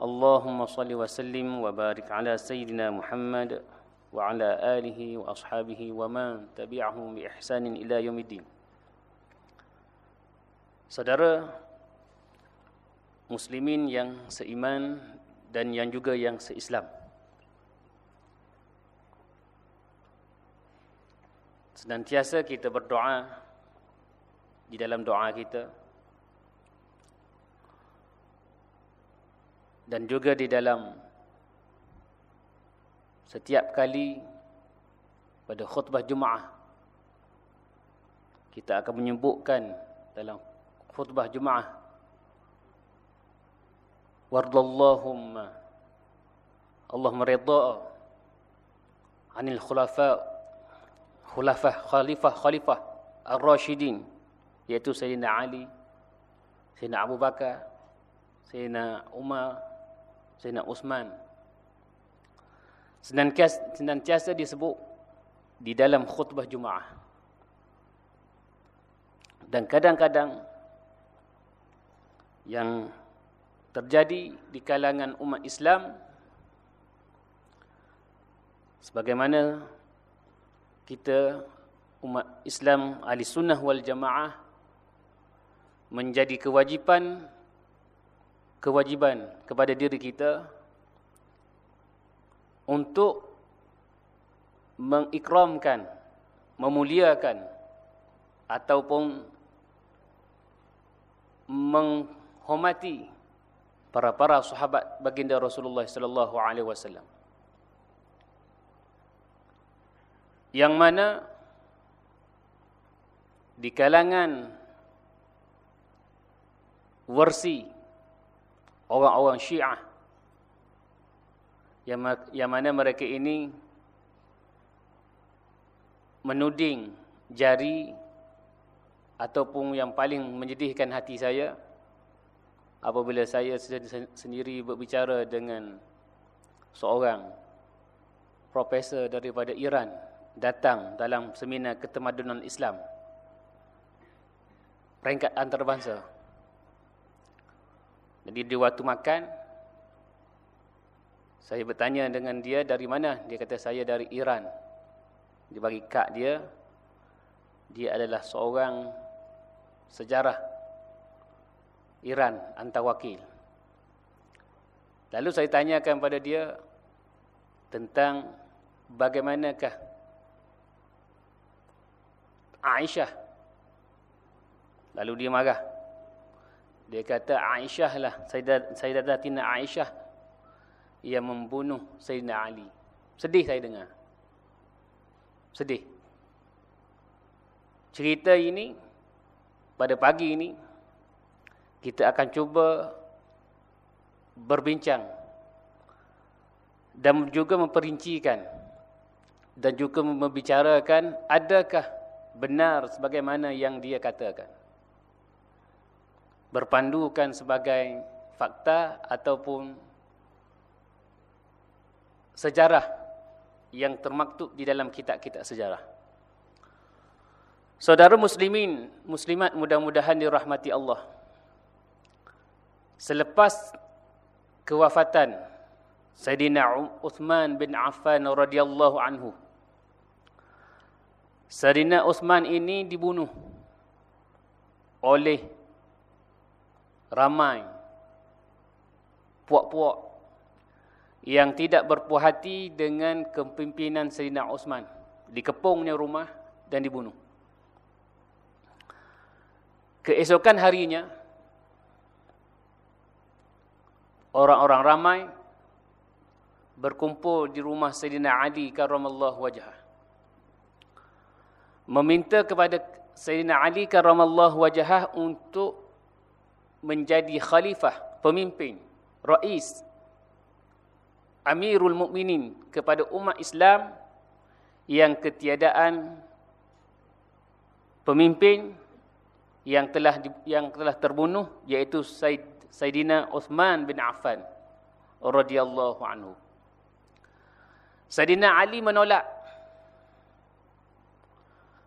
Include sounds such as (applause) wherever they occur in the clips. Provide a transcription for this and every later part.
اللهم صل وسلم وبارك على سيدنا محمد وعلى آله وأصحابه ومن تبعهم بإحسان إلى يوم الدين Saudara muslimin yang seiman dan yang juga yang seislam Senantiasa kita berdoa di dalam doa kita dan juga di dalam setiap kali pada khutbah Jumaat kita akan menyebutkan dalam khutbah Jumaat wardallahumma Allahumma ridha anil khulafa khulafah khalifah khalifah ar-rasyidin iaitu Sayyidina Ali Sayyidina Abu Bakar Sayyidina Umar Sayyidina Uthman senantiasa, senantiasa disebut di dalam khutbah Jumaat dan kadang-kadang yang terjadi di kalangan umat Islam sebagaimana kita umat Islam ahli sunnah wal jamaah menjadi kewajipan kewajiban kepada diri kita untuk mengikramkan memuliakan ataupun menghormati para-para sahabat baginda Rasulullah sallallahu alaihi wasallam. Yang mana di kalangan versi orang-orang Syiah yang, yang mana mereka ini menuding jari ataupun yang paling menyedihkan hati saya apabila saya sendiri berbicara dengan seorang profesor daripada Iran datang dalam seminar ketemadunan Islam peringkat antarabangsa. Jadi di waktu makan saya bertanya dengan dia dari mana? Dia kata saya dari Iran. Dia bagi kad dia dia adalah seorang sejarah Iran antawakil. Lalu saya tanyakan pada dia tentang bagaimanakah Aisyah. Lalu dia marah. Dia kata Aisyah lah, Sayyidatina Aisyah yang membunuh Sayyidina Ali. Sedih saya dengar. Sedih. Cerita ini pada pagi ini kita akan cuba berbincang dan juga memperincikan dan juga membicarakan adakah benar sebagaimana yang dia katakan. Berpandukan sebagai fakta ataupun sejarah yang termaktub di dalam kitab-kitab sejarah. Saudara muslimin, muslimat mudah-mudahan dirahmati Allah. Selepas kewafatan Sayyidina Uthman bin Affan radhiyallahu anhu Sayyidina Uthman ini dibunuh oleh ramai puak-puak yang tidak berpuas hati dengan kepimpinan Sayyidina Uthman. Dikepungnya rumah dan dibunuh. Keesokan harinya, orang-orang ramai berkumpul di rumah Sayyidina Ali karramallahu wajhah meminta kepada Sayyidina Ali karramallahu wajhah untuk menjadi khalifah, pemimpin, rais Amirul Mukminin kepada umat Islam yang ketiadaan pemimpin yang telah yang telah terbunuh Said Saidina Uthman bin Affan radhiyallahu anhu. Saidina Ali menolak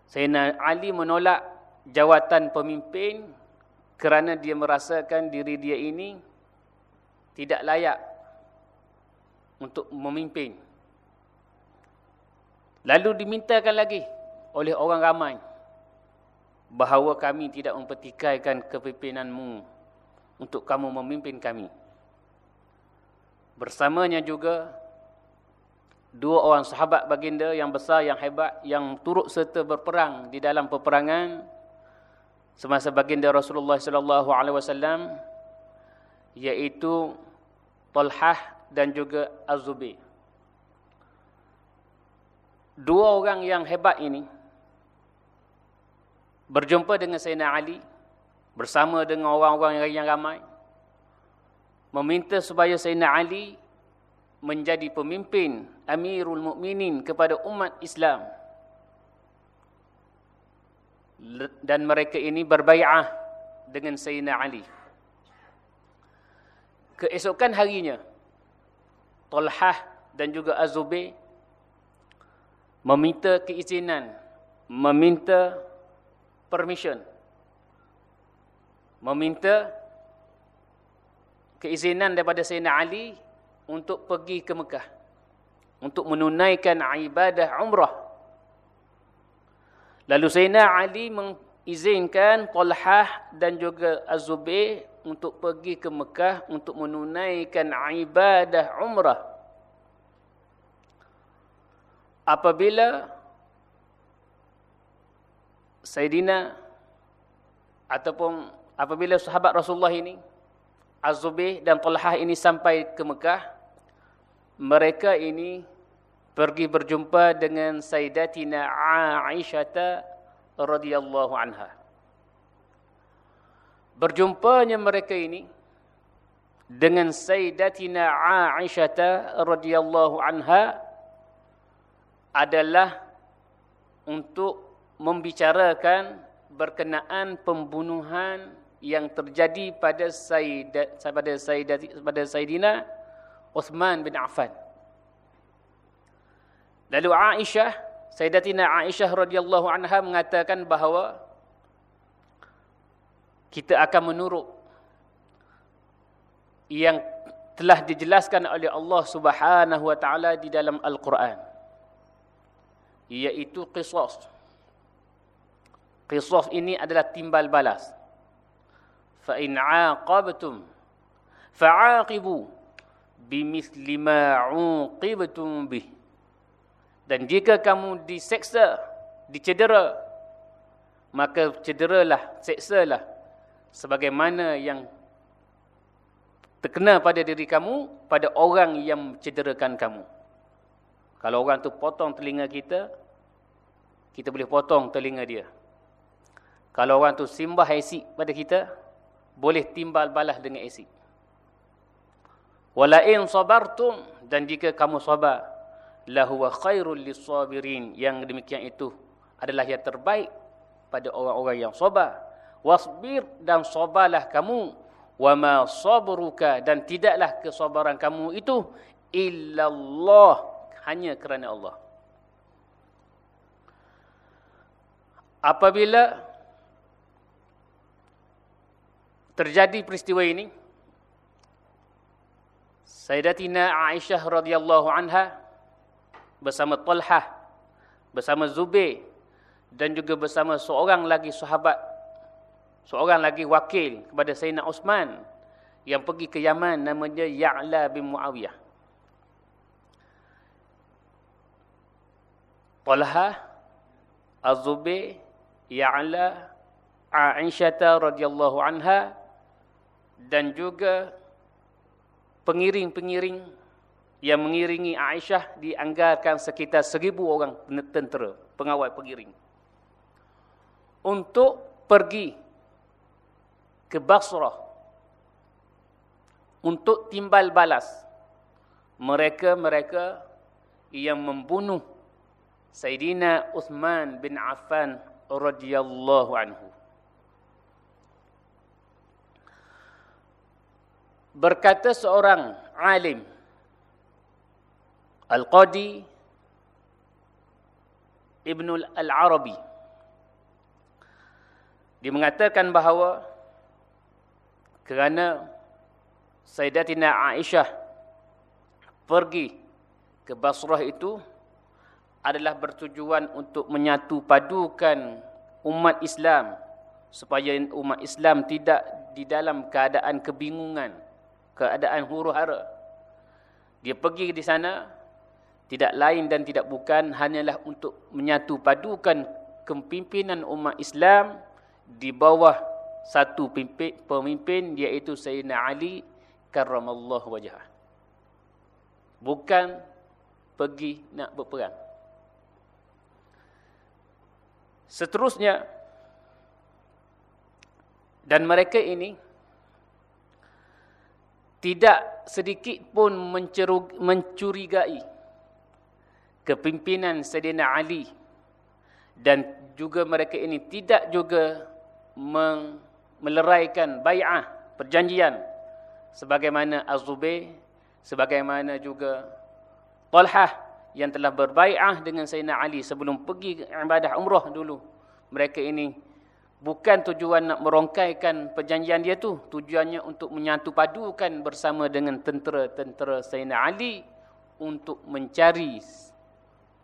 Sayyidina Ali menolak jawatan pemimpin kerana dia merasakan diri dia ini tidak layak untuk memimpin. Lalu dimintakan lagi oleh orang ramai bahawa kami tidak mempertikaikan kepimpinanmu untuk kamu memimpin kami. Bersamanya juga dua orang sahabat baginda yang besar yang hebat yang turut serta berperang di dalam peperangan semasa baginda Rasulullah sallallahu alaihi wasallam iaitu Talhah dan juga Az-Zubair. Dua orang yang hebat ini berjumpa dengan Sayyidina Ali bersama dengan orang-orang yang ramai meminta supaya Sayyidina Ali menjadi pemimpin Amirul Mukminin kepada umat Islam. Dan mereka ini berbai'ah dengan Sayyidina Ali. Keesokan harinya, Talhah dan juga Azubair meminta keizinan, meminta permission, meminta keizinan daripada Sayyidina Ali untuk pergi ke Mekah untuk menunaikan ibadah umrah. Lalu Sayyidina Ali mengizinkan Talhah dan juga Az-Zubair untuk pergi ke Mekah untuk menunaikan ibadah umrah. Apabila Sayyidina ataupun apabila sahabat Rasulullah ini Az-Zubair dan Talhah ini sampai ke Mekah mereka ini pergi berjumpa dengan Sayyidatina Aisyah radhiyallahu anha. Berjumpanya mereka ini dengan Sayyidatina Aisyah radhiyallahu anha adalah untuk membicarakan berkenaan pembunuhan yang terjadi pada Sayyidat pada Sayyidat pada Sayyidina Uthman bin Affan. Lalu Aisyah, Sayyidatina Aisyah radhiyallahu anha mengatakan bahawa kita akan menurut yang telah dijelaskan oleh Allah Subhanahu wa taala di dalam Al-Quran yaitu qisas. Qisas ini adalah timbal balas. Fa in 'aqabtum fa'aqibu bimithli ma uqibtum bih dan jika kamu diseksa dicedera maka cederalah seksalah sebagaimana yang terkena pada diri kamu pada orang yang cederakan kamu. Kalau orang tu potong telinga kita kita boleh potong telinga dia. Kalau orang tu simbah asid pada kita boleh timbal balas dengan asid Wala in sabartum dan jika kamu sabar lahu khairul lisabirin yang demikian itu adalah yang terbaik pada orang-orang yang sabar. Wasbir dan sabarlah kamu wama sabruka dan tidaklah kesabaran kamu itu illallah hanya kerana Allah. Apabila terjadi peristiwa ini Sayyidatina Aisyah radhiyallahu anha bersama Talhah bersama Zubair dan juga bersama seorang lagi sahabat seorang lagi wakil kepada Sayyidina Osman yang pergi ke Yaman namanya Ya'la bin Muawiyah. Talhah Az-Zubair Ya'la Aisyah radhiyallahu anha dan juga pengiring-pengiring yang mengiringi Aisyah dianggarkan sekitar seribu orang tentera, pengawal pengiring. Untuk pergi ke Basrah untuk timbal balas mereka-mereka yang membunuh Sayyidina Uthman bin Affan radhiyallahu anhu. Berkata seorang alim Al-Qadi Ibn Al-Arabi dia mengatakan bahawa kerana Sayyidatina Aisyah pergi ke Basrah itu adalah bertujuan untuk menyatu padukan umat Islam supaya umat Islam tidak di dalam keadaan kebingungan, keadaan huru-hara. Dia pergi di sana tidak lain dan tidak bukan hanyalah untuk menyatu padukan kepimpinan umat Islam di bawah satu pemimpin iaitu Sayyidina Ali karramallahu wajhah. Bukan pergi nak berperang. Seterusnya dan mereka ini tidak sedikit pun mencurigai kepimpinan Sayyidina Ali dan juga mereka ini tidak juga meleraikan bai'ah perjanjian sebagaimana Az-Zubair sebagaimana juga Talhah yang telah berbai'ah dengan Sayyidina Ali sebelum pergi ibadah umrah dulu. Mereka ini bukan tujuan nak merongkaikan perjanjian dia tu tujuannya untuk menyatu padukan bersama dengan tentera-tentera Sayyidina Ali untuk mencari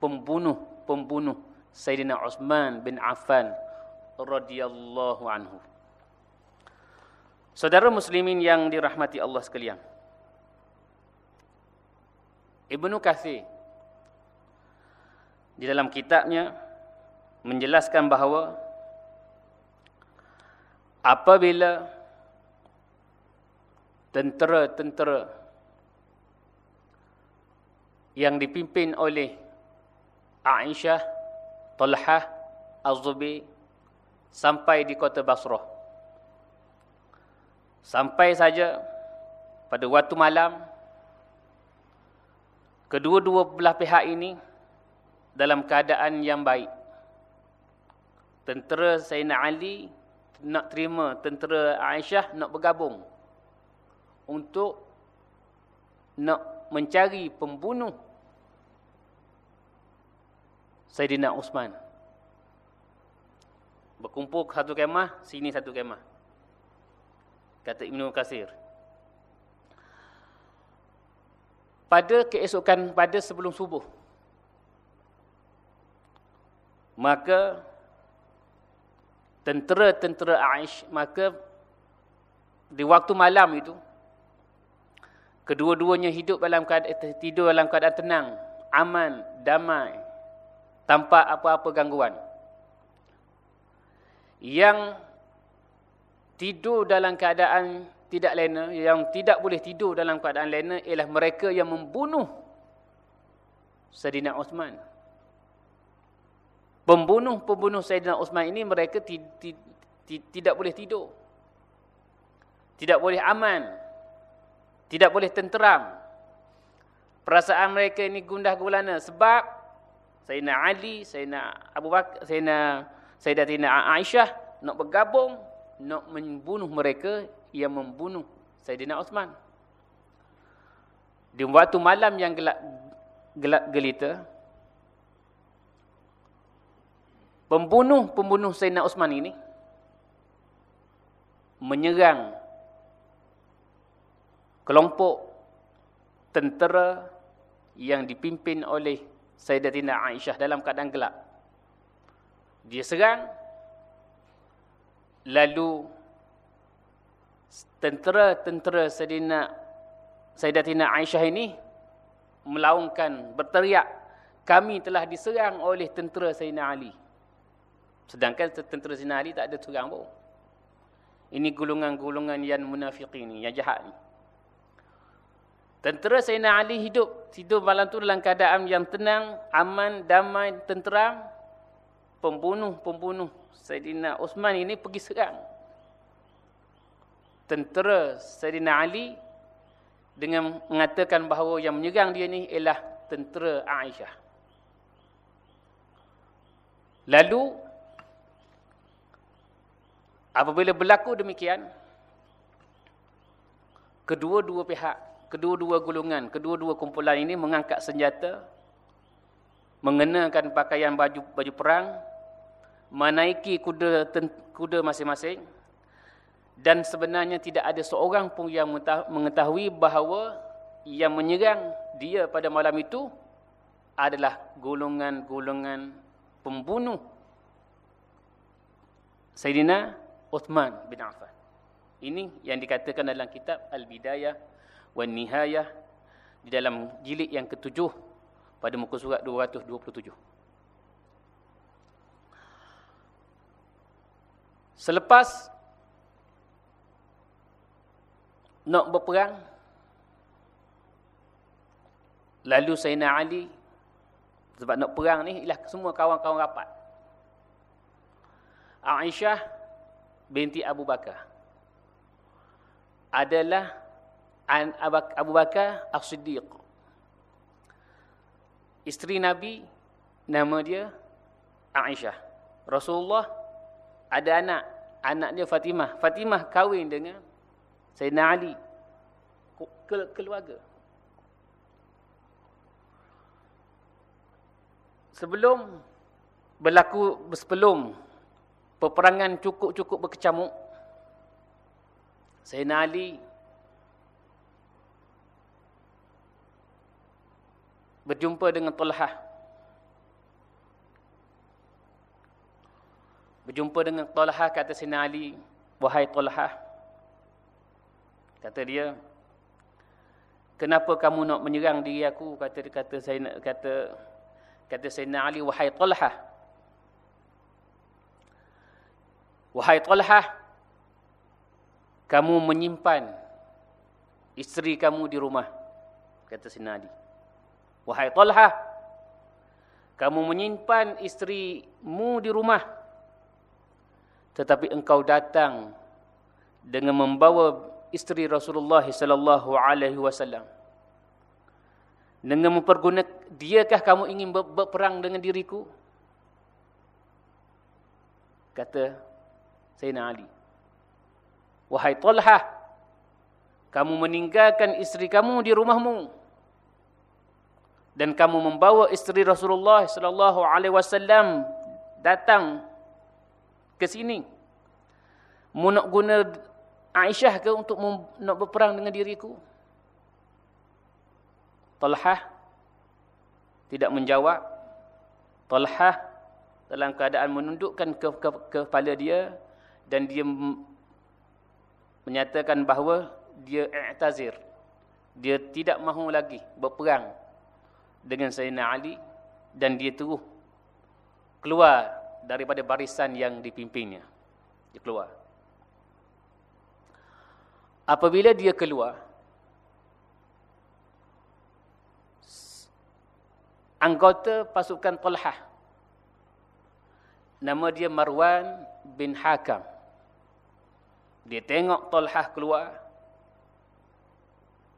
pembunuh-pembunuh Sayyidina Uthman bin Affan radhiyallahu anhu. Saudara muslimin yang dirahmati Allah sekalian. Ibnu Katsir di dalam kitabnya menjelaskan bahawa apabila tentera-tentera yang dipimpin oleh Aisyah, Talhah, Az-Zubair sampai di kota Basrah. Sampai saja pada waktu malam, kedua-dua belah pihak ini dalam keadaan yang baik. Tentera Sayyidina Ali nak terima tentera Aisyah nak bergabung untuk nak mencari pembunuh Sayyidina Uthman berkumpul satu kemah, sini satu kemah. Kata Ibn Qasir. Pada keesokan, pada sebelum subuh. Maka, tentera-tentera Aish, maka di waktu malam itu, kedua-duanya hidup dalam keadaan, tidur dalam keadaan tenang, aman, damai, tanpa apa-apa gangguan yang tidur dalam keadaan tidak lena, yang tidak boleh tidur dalam keadaan lena ialah mereka yang membunuh Sayyidina Osman. Pembunuh-pembunuh Sayyidina Osman ini mereka tidak boleh tidur. Tidak boleh aman. Tidak boleh tenteram. Perasaan mereka ini gundah gulana sebab Sayyidina Ali, Sayyidina Abu Bakar, Sayyidina Sayyidatina Aisyah nak bergabung nak membunuh mereka yang membunuh Sayyidina Uthman. Di waktu malam yang gelap gelap gelita pembunuh-pembunuh Sayyidina Uthman ini menyerang kelompok tentera yang dipimpin oleh Sayyidatina Aisyah dalam keadaan gelap. Dia serang. Lalu tentera-tentera Sayyidina Sayyidatina Aisyah ini melaungkan berteriak, kami telah diserang oleh tentera Sayyidina Ali. Sedangkan tentera Sayyidina Ali tak ada serang pun. Ini gulungan-gulungan yang munafiqin ni, yang jahat ni. Tentera Sayyidina Ali hidup. Tidur malam tu dalam keadaan yang tenang, aman, damai, tenteram pembunuh-pembunuh Sayyidina Uthman ini pergi serang. Tentera Sayyidina Ali dengan mengatakan bahawa yang menyerang dia ni ialah tentera Aisyah. Lalu apabila berlaku demikian kedua-dua pihak, kedua-dua golongan, kedua-dua kumpulan ini mengangkat senjata mengenakan pakaian baju baju perang menaiki kuda kuda masing-masing dan sebenarnya tidak ada seorang pun yang mengetahui bahawa yang menyerang dia pada malam itu adalah golongan-golongan pembunuh Sayyidina Uthman bin Affan. Ini yang dikatakan dalam kitab Al-Bidayah wan Nihayah di dalam jilid yang ketujuh pada muka surat 227. Selepas nak berperang lalu Sayyidina Ali sebab nak perang ni ialah semua kawan-kawan rapat Aisyah binti Abu Bakar adalah Abu Bakar As-Siddiq. Isteri Nabi nama dia Aisyah. Rasulullah ada anak. Anak dia Fatimah. Fatimah kahwin dengan Sayyidina Ali. Keluarga. Sebelum berlaku sebelum peperangan cukup-cukup berkecamuk Sayyidina Ali berjumpa dengan Talhah berjumpa dengan Talhah kata Sayyidina Ali wahai Talhah Kata dia, kenapa kamu nak menyerang diri aku? Kata kata saya kata kata Sayyidina Ali wahai Talha. Wahai Talha, kamu menyimpan isteri kamu di rumah. Kata Sayyidina Ali. Wahai Talha, kamu menyimpan isterimu di rumah. Tetapi engkau datang dengan membawa isteri Rasulullah sallallahu alaihi wasallam. Dengan mempergunakan diakah kamu ingin berperang dengan diriku? Kata Sayyidina Ali. Wahai Talha, kamu meninggalkan isteri kamu di rumahmu dan kamu membawa isteri Rasulullah sallallahu alaihi wasallam datang ke sini. Mu nak guna Aisyah ke untuk nak berperang dengan diriku? Talhah tidak menjawab. Talhah dalam keadaan menundukkan ke, ke kepala dia dan dia menyatakan bahawa dia i'tazir. Dia tidak mahu lagi berperang dengan Sayyidina Ali dan dia terus keluar daripada barisan yang dipimpinnya. Dia keluar. Apabila dia keluar, anggota pasukan Talhah, nama dia Marwan bin Hakam. Dia tengok Talhah keluar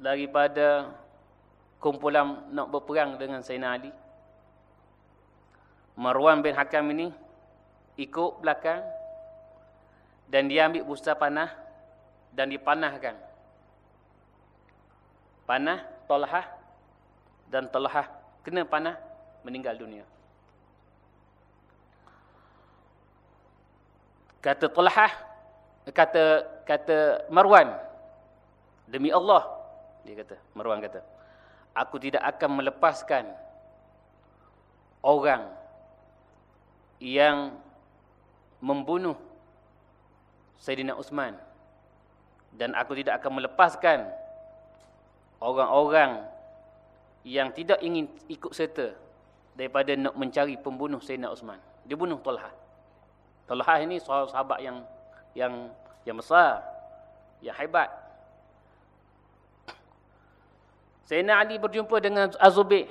daripada kumpulan nak berperang dengan Sayyidina Ali. Marwan bin Hakam ini ikut belakang dan dia ambil busa panah dan dipanahkan. Panah Talhah dan Talhah kena panah meninggal dunia. Kata Talhah kata kata Marwan demi Allah dia kata Marwan kata aku tidak akan melepaskan orang yang membunuh Sayyidina Uthman dan aku tidak akan melepaskan orang-orang yang tidak ingin ikut serta daripada nak mencari pembunuh Sayyidina Uthman. Dia bunuh Talha. Talha ini sahabat yang yang yang besar, yang hebat. Sayyidina Ali berjumpa dengan Azubair.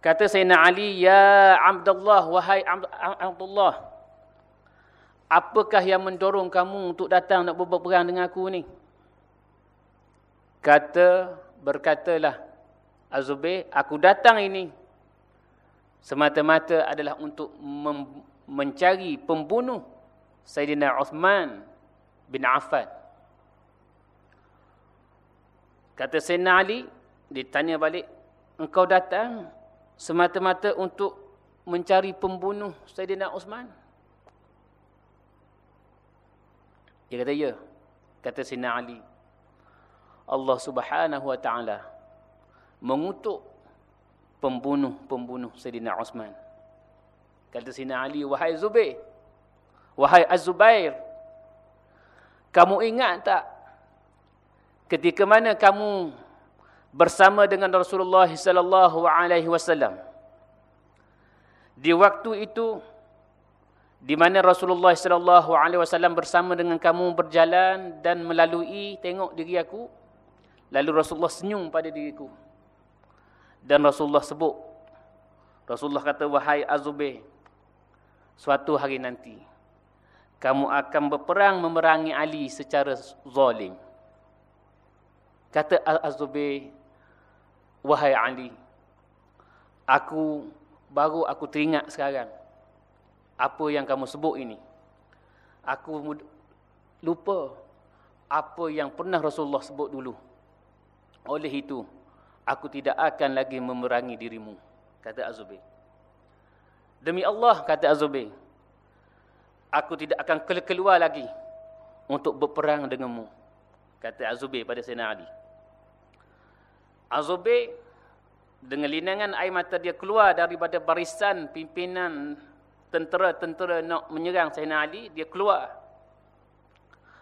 Kata Sayyidina Ali, Ya Abdullah, wahai Abdullah, apakah yang mendorong kamu untuk datang nak berperang dengan aku ni? Kata, berkatalah Azubair, aku datang ini semata-mata adalah untuk mencari pembunuh Sayyidina Uthman bin Affan. Kata Sayyidina Ali, ditanya balik, engkau datang semata-mata untuk mencari pembunuh Sayyidina Uthman? Dia kata, ya. Kata Sayyidina Ali. Allah subhanahu wa ta'ala mengutuk pembunuh-pembunuh Sayyidina Uthman. Kata Sayyidina Ali, wahai Zubair, wahai Az-Zubair, kamu ingat tak ketika mana kamu bersama dengan Rasulullah sallallahu alaihi wasallam di waktu itu di mana Rasulullah sallallahu alaihi wasallam bersama dengan kamu berjalan dan melalui tengok diri aku lalu Rasulullah senyum pada diriku dan Rasulullah sebut Rasulullah kata wahai Azubir suatu hari nanti kamu akan berperang memerangi Ali secara zalim kata Azubir wahai Ali aku baru aku teringat sekarang apa yang kamu sebut ini. Aku lupa apa yang pernah Rasulullah sebut dulu. Oleh itu aku tidak akan lagi memerangi dirimu kata Azubair demi Allah kata Azubair aku tidak akan keluar lagi untuk berperang denganmu kata Azubair pada Sayyidina Ali Azubair dengan linangan air mata dia keluar daripada barisan pimpinan tentera-tentera nak menyerang Sayyidina Ali dia keluar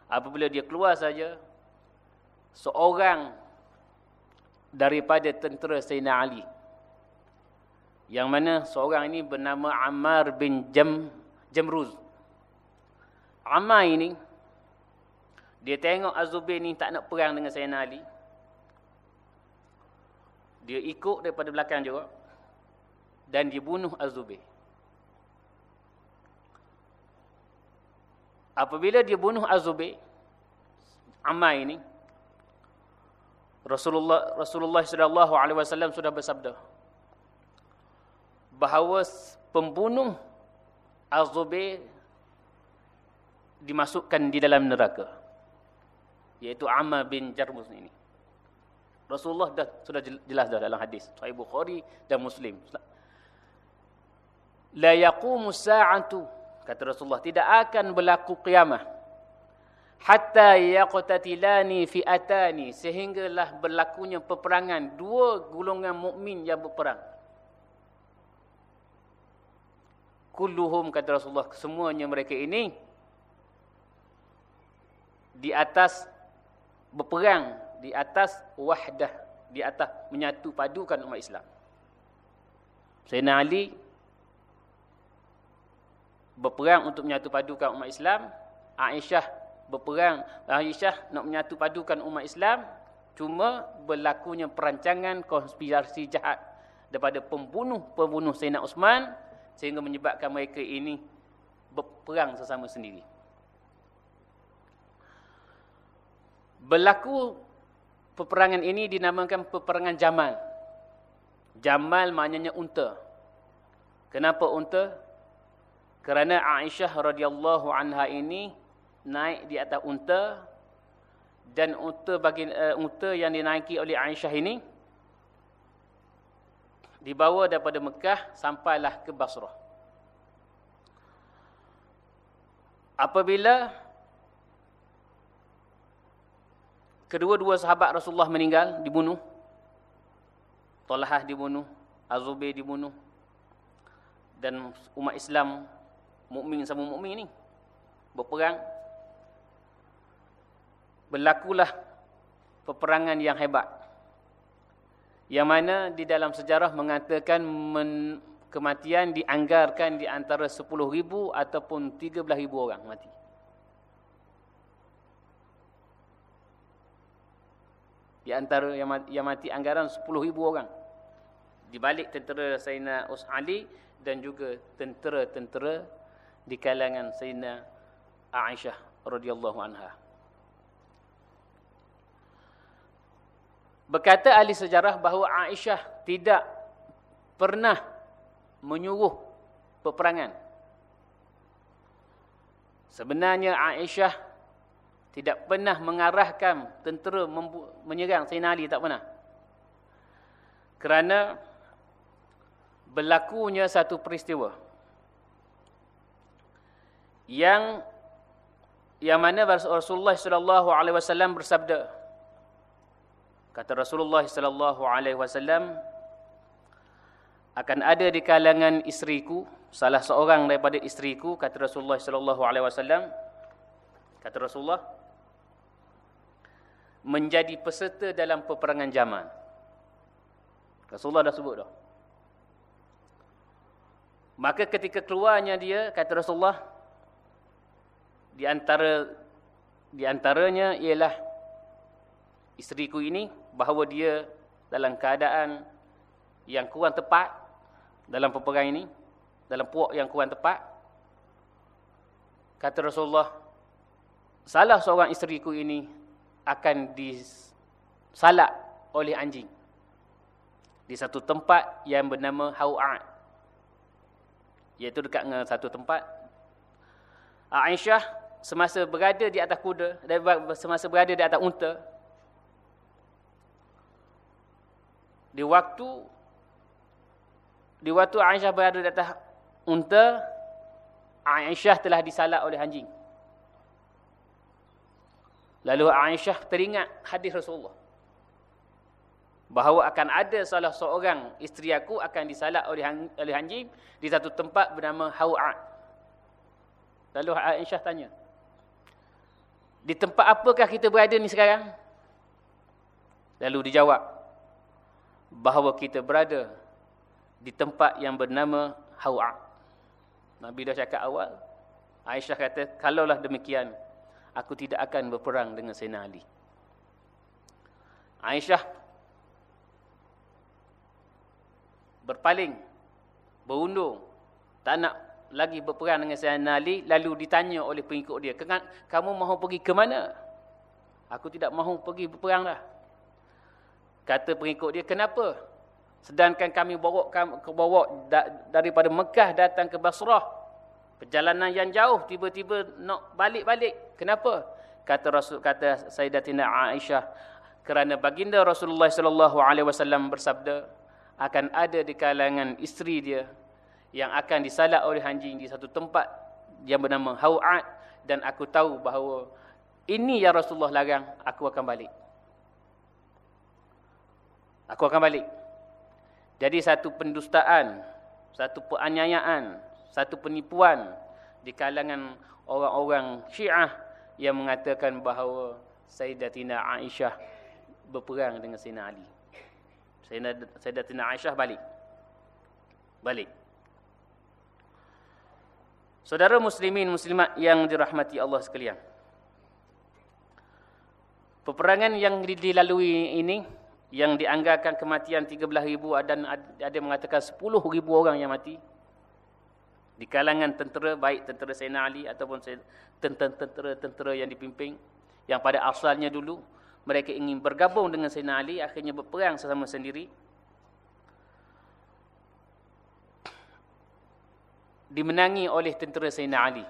apabila dia keluar saja seorang daripada tentera Sayyidina Ali. Yang mana seorang ini bernama Ammar bin Jam Jamruz. Ammar ini dia tengok Az-Zubair ni tak nak perang dengan Sayyidina Ali. Dia ikut daripada belakang juga dan dia bunuh Az-Zubair. Apabila dia bunuh Az-Zubair Ammar ini Rasulullah Rasulullah wasallam sudah bersabda bahawa pembunuh Az-Zubair dimasukkan di dalam neraka yaitu Ammar bin Jarmus ini. Rasulullah dah sudah jelas dah dalam hadis. Sahih Bukhari dan Muslim. La yaqumu sa'atu. Kata Rasulullah tidak akan berlaku kiamat hatta yaqtatilani fi'atani. Sehinggalah berlakunya peperangan. Dua golongan mukmin yang berperang. Kulluhum kata Rasulullah semuanya mereka ini di atas berperang di atas wahdah di atas menyatu padukan umat Islam. Sayyidina Ali berperang untuk menyatu padukan umat Islam. Aisyah berperang. Aisyah nak menyatu padukan umat Islam. Cuma berlakunya perancangan konspirasi jahat daripada pembunuh-pembunuh Sayyidina Osman sehingga menyebabkan mereka ini berperang sesama sendiri. Berlaku peperangan ini dinamakan peperangan Jamal. Jamal maknanya unta. Kenapa unta? Kerana Aisyah radhiyallahu anha ini naik di atas unta dan unta bagi uh, unta yang dinaiki oleh Aisyah ini dibawa daripada Mekah sampailah ke Basrah. Apabila kedua-dua sahabat Rasulullah meninggal, dibunuh. Talhah dibunuh, Azubair dibunuh. Dan umat Islam mukmin sama mukmin ni berperang berlakulah peperangan yang hebat. Yang mana di dalam sejarah mengatakan men, kematian dianggarkan di antara 10,000 ataupun 13,000 orang mati. Di antara yang mati, yang mati anggaran 10,000 orang. Di balik tentera Sayyidina Us Ali dan juga tentera-tentera di kalangan Sayyidina Aisyah radhiyallahu anha. Berkata ahli sejarah bahawa Aisyah tidak pernah menyuruh peperangan. Sebenarnya Aisyah tidak pernah mengarahkan tentera menyerang Sayyidina Ali, tak pernah. Kerana berlakunya satu peristiwa yang yang mana Rasulullah sallallahu alaihi wasallam bersabda kata Rasulullah sallallahu alaihi wasallam akan ada di kalangan isteriku salah seorang daripada isteriku kata Rasulullah sallallahu alaihi wasallam kata Rasulullah menjadi peserta dalam peperangan zaman. Rasulullah dah sebut dah. Maka ketika keluarnya dia kata Rasulullah di antara di antaranya ialah isteriku ini bahawa dia dalam keadaan yang kurang tepat dalam peperangan ini dalam puak yang kurang tepat kata Rasulullah salah seorang isteriku ini akan disalak oleh anjing. Di satu tempat yang bernama Hau'at iaitu dekat dengan satu tempat. Aisyah semasa berada di atas kuda semasa berada di atas unta di waktu di waktu Aisyah berada di atas unta Aisyah telah disalak oleh anjing lalu Aisyah teringat hadis Rasulullah bahawa akan ada salah seorang isteri aku akan disalak oleh anjing di satu tempat bernama Hau'at lalu Aisyah tanya di tempat apakah kita berada ni sekarang? Lalu dijawab bahawa kita berada di tempat yang bernama Hawa. Nabi dah cakap awal. Aisyah kata, kalaulah demikian, aku tidak akan berperang dengan Sayyidina Ali. Aisyah berpaling, berundur, tak nak lagi berperang dengan Sayyidina Ali lalu ditanya oleh pengikut dia kamu mahu pergi ke mana? Aku tidak mahu pergi berperang dah kata pengikut dia kenapa? Sedangkan kami bawa bawa daripada Mekah datang ke Basrah perjalanan yang jauh tiba-tiba nak balik-balik kenapa kata Rasul kata Sayyidatina Aisyah kerana baginda Rasulullah sallallahu alaihi wasallam bersabda akan ada di kalangan isteri dia yang akan disalak oleh anjing di satu tempat yang bernama Hau'at dan aku tahu bahawa ini yang Rasulullah larang, aku akan balik. Aku akan balik. Jadi satu pendustaan, satu penganiayaan, satu penipuan di kalangan orang-orang Syiah yang mengatakan bahawa Sayyidatina Aisyah berperang dengan Sayyidina Ali. Sayyidatina Aisyah balik. Balik. Saudara muslimin muslimat yang dirahmati Allah sekalian. Peperangan yang dilalui ini yang dianggarkan kematian 13,000 dan ada mengatakan 10,000 orang yang mati di kalangan tentera baik tentera Sayyidina Ali ataupun tentera-tentera yang dipimpin yang pada asalnya dulu mereka ingin bergabung dengan Sayyidina Ali akhirnya berperang sesama sendiri dimenangi oleh tentera Sayyidina Ali.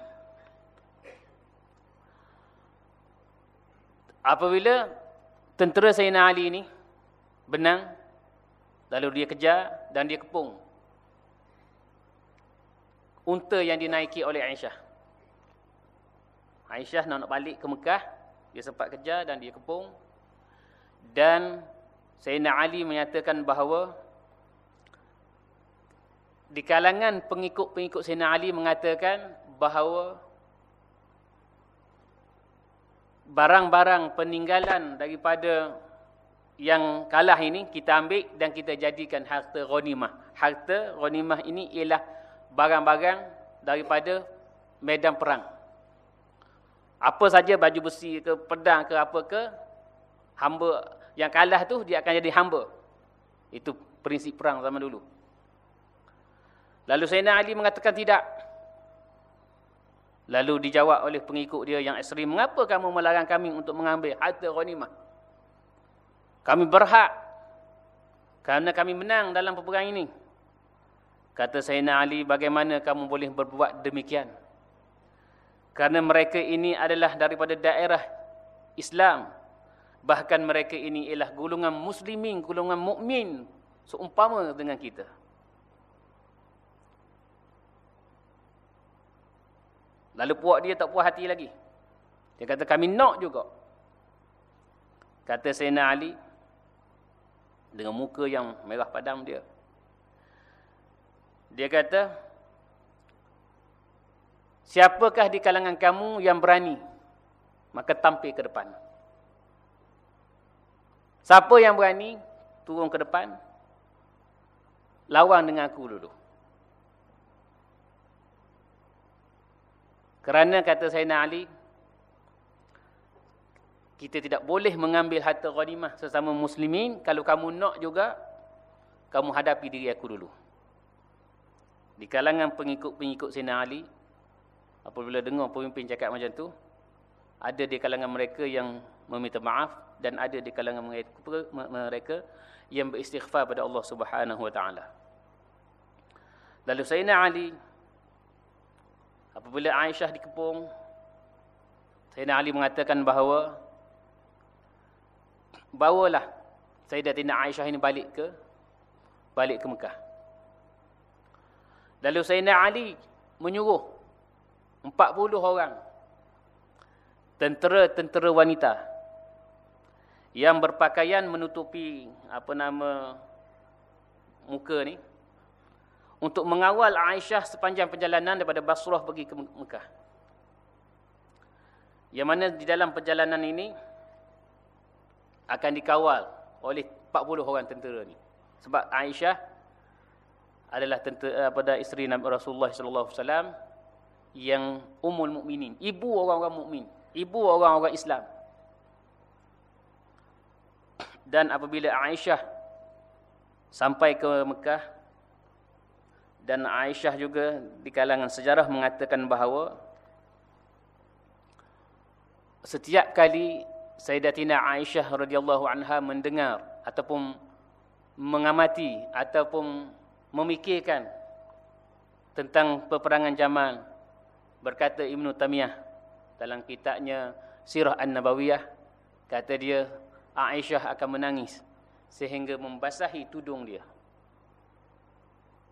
Apabila tentera Sayyidina Ali ini benang, lalu dia kejar dan dia kepung. Unta yang dinaiki oleh Aisyah. Aisyah nak, nak balik ke Mekah, dia sempat kejar dan dia kepung. Dan Sayyidina Ali menyatakan bahawa di kalangan pengikut-pengikut Sayyidina Ali mengatakan bahawa barang-barang peninggalan daripada yang kalah ini kita ambil dan kita jadikan harta ghanimah. Harta ghanimah ini ialah barang-barang daripada medan perang. Apa saja baju besi ke pedang ke apa ke hamba yang kalah tu dia akan jadi hamba. Itu prinsip perang zaman dulu. Lalu Sayyidina Ali mengatakan tidak. Lalu dijawab oleh pengikut dia yang ekstrim, mengapa kamu melarang kami untuk mengambil harta ghanimah? Kami berhak kerana kami menang dalam peperangan ini. Kata Sayyidina Ali, bagaimana kamu boleh berbuat demikian? Kerana mereka ini adalah daripada daerah Islam. Bahkan mereka ini ialah gulungan muslimin, gulungan mukmin seumpama dengan kita. Lalu puak dia tak puas hati lagi. Dia kata kami nak juga. Kata Sayyidina Ali dengan muka yang merah padam dia. Dia kata, siapakah di kalangan kamu yang berani? Maka tampil ke depan. Siapa yang berani turun ke depan? Lawan dengan aku dulu. Kerana kata Sayyidina Ali, kita tidak boleh mengambil harta ghanimah sesama muslimin. Kalau kamu nak juga, kamu hadapi diri aku dulu. Di kalangan pengikut-pengikut Sayyidina Ali, apabila dengar pemimpin cakap macam tu, ada di kalangan mereka yang meminta maaf dan ada di kalangan mereka yang beristighfar pada Allah Subhanahu wa taala. Lalu Sayyidina Ali Apabila Aisyah dikepung, Sayyidina Ali mengatakan bahawa bawalah Sayyidatina Aisyah ini balik ke balik ke Mekah. Lalu Sayyidina Ali menyuruh 40 orang tentera-tentera wanita yang berpakaian menutupi apa nama muka ni untuk mengawal Aisyah sepanjang perjalanan daripada Basrah pergi ke Mekah. Yang mana di dalam perjalanan ini akan dikawal oleh 40 orang tentera ni. Sebab Aisyah adalah tentera pada isteri Nabi Rasulullah sallallahu alaihi wasallam yang ummul mukminin, ibu orang-orang mukmin, ibu orang-orang Islam. Dan apabila Aisyah sampai ke Mekah, dan Aisyah juga di kalangan sejarah mengatakan bahawa setiap kali Sayyidatina Aisyah radhiyallahu anha mendengar ataupun mengamati ataupun memikirkan tentang peperangan Jamal berkata Ibnu Tamiyah dalam kitabnya Sirah An-Nabawiyah kata dia Aisyah akan menangis sehingga membasahi tudung dia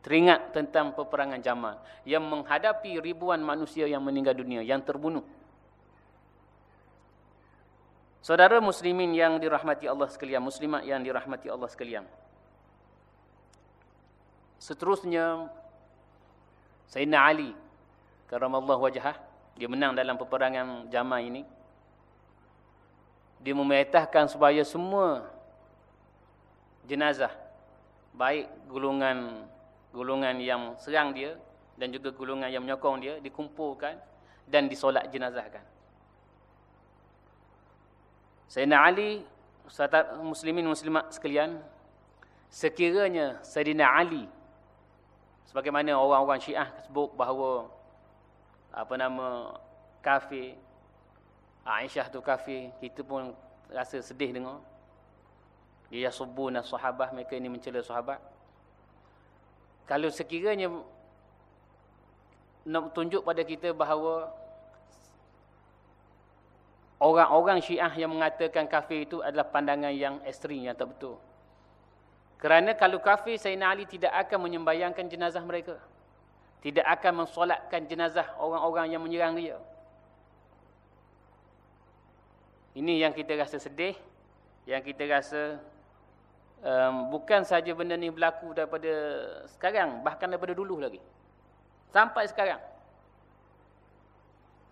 teringat tentang peperangan Jamal yang menghadapi ribuan manusia yang meninggal dunia yang terbunuh. Saudara muslimin yang dirahmati Allah sekalian, muslimat yang dirahmati Allah sekalian. Seterusnya Sayyidina Ali karamallahu wajhah dia menang dalam peperangan Jamal ini. Dia memerintahkan supaya semua jenazah baik golongan golongan yang serang dia dan juga golongan yang menyokong dia dikumpulkan dan disolat jenazahkan. Sayyidina Ali, muslimin muslimat sekalian, sekiranya Sayyidina Ali sebagaimana orang-orang Syiah sebut bahawa apa nama kafir Aisyah tu kafir, kita pun rasa sedih dengar. Dia yasubuna sahabah, mereka ini mencela sahabat. Kalau sekiranya nak tunjuk pada kita bahawa orang-orang syiah yang mengatakan kafir itu adalah pandangan yang ekstrim, yang tak betul. Kerana kalau kafir, Sayyidina Ali tidak akan menyembayangkan jenazah mereka. Tidak akan mensolatkan jenazah orang-orang yang menyerang dia. Ini yang kita rasa sedih, yang kita rasa um, bukan saja benda ni berlaku daripada sekarang, bahkan daripada dulu lagi. Sampai sekarang.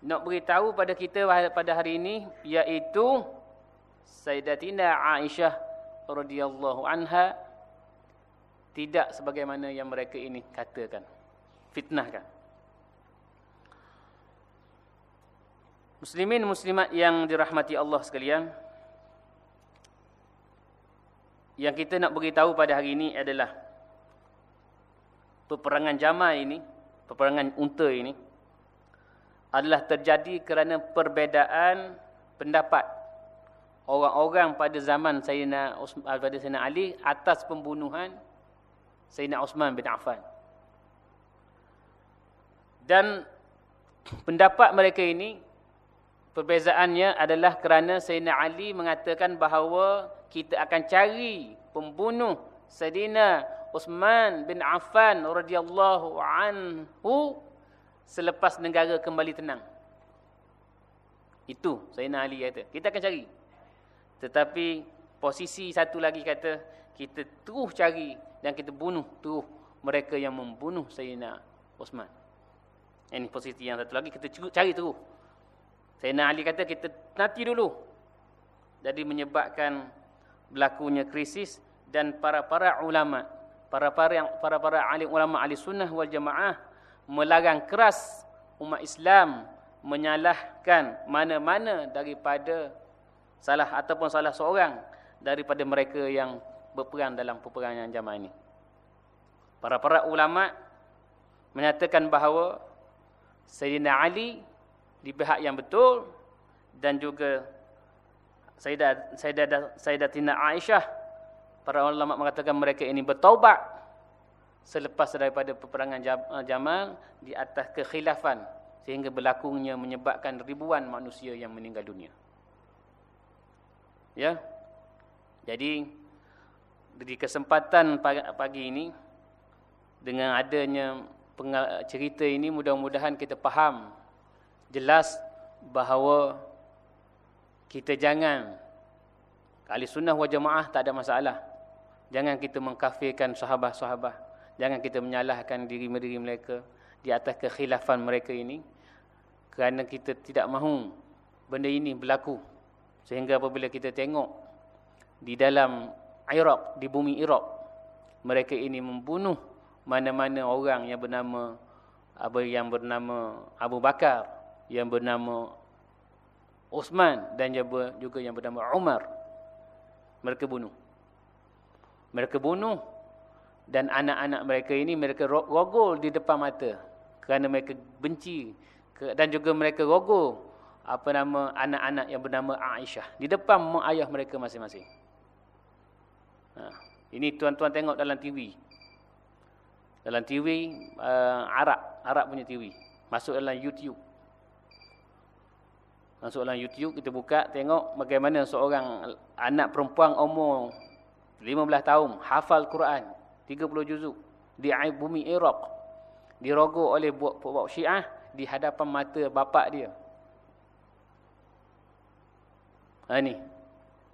Nak beritahu pada kita pada hari ini, iaitu Sayyidatina Aisyah radhiyallahu anha tidak sebagaimana yang mereka ini katakan. Fitnahkan. Muslimin muslimat yang dirahmati Allah sekalian, yang kita nak beritahu pada hari ini adalah peperangan Jamal ini, peperangan unta ini adalah terjadi kerana perbezaan pendapat orang-orang pada zaman Sayyidina Usman pada Sayyidina Ali atas pembunuhan Sayyidina Osman bin Affan. Dan pendapat mereka ini perbezaannya adalah kerana Sayyidina Ali mengatakan bahawa kita akan cari pembunuh Sayyidina Osman bin Affan radhiyallahu anhu selepas negara kembali tenang. Itu Sayyidina Ali kata. Kita akan cari. Tetapi posisi satu lagi kata kita terus cari dan kita bunuh terus mereka yang membunuh Sayyidina Osman. Ini posisi yang satu lagi kita cari terus. Sayyidina Ali kata kita nanti dulu. Jadi menyebabkan berlakunya krisis dan para-para ulama, para-para yang para-para alim ulama ahli sunnah wal jamaah melarang keras umat Islam menyalahkan mana-mana daripada salah ataupun salah seorang daripada mereka yang berperang dalam peperangan zaman ini. Para-para ulama menyatakan bahawa Sayyidina Ali di pihak yang betul dan juga Sayyidat Sayyidat Sayyidatina Aisyah para ulama mengatakan mereka ini bertaubat selepas daripada peperangan eh, Jamal di atas kekhilafan sehingga berlakunya menyebabkan ribuan manusia yang meninggal dunia. Ya. Jadi di kesempatan pagi ini dengan adanya cerita ini mudah-mudahan kita faham jelas bahawa kita jangan ahli sunnah wal jamaah tak ada masalah. Jangan kita mengkafirkan sahabat-sahabat. Jangan kita menyalahkan diri-diri mereka di atas kekhilafan mereka ini. Kerana kita tidak mahu benda ini berlaku. Sehingga apabila kita tengok di dalam Iraq, di bumi Iraq, mereka ini membunuh mana-mana orang yang bernama apa yang bernama Abu Bakar yang bernama Osman dan juga yang bernama Umar. Mereka bunuh. Mereka bunuh dan anak-anak mereka ini mereka rogol di depan mata kerana mereka benci dan juga mereka rogol apa nama anak-anak yang bernama Aisyah di depan mak ayah mereka masing-masing. Ini tuan-tuan tengok dalam TV. Dalam TV uh, Arab, Arab punya TV. Masuk dalam YouTube. Masuk dalam YouTube, kita buka, tengok bagaimana seorang anak perempuan umur 15 tahun, hafal Quran, 30 juzuk, di bumi Iraq, dirogok oleh buat-buat syiah, di hadapan mata bapak dia. Ha, ini.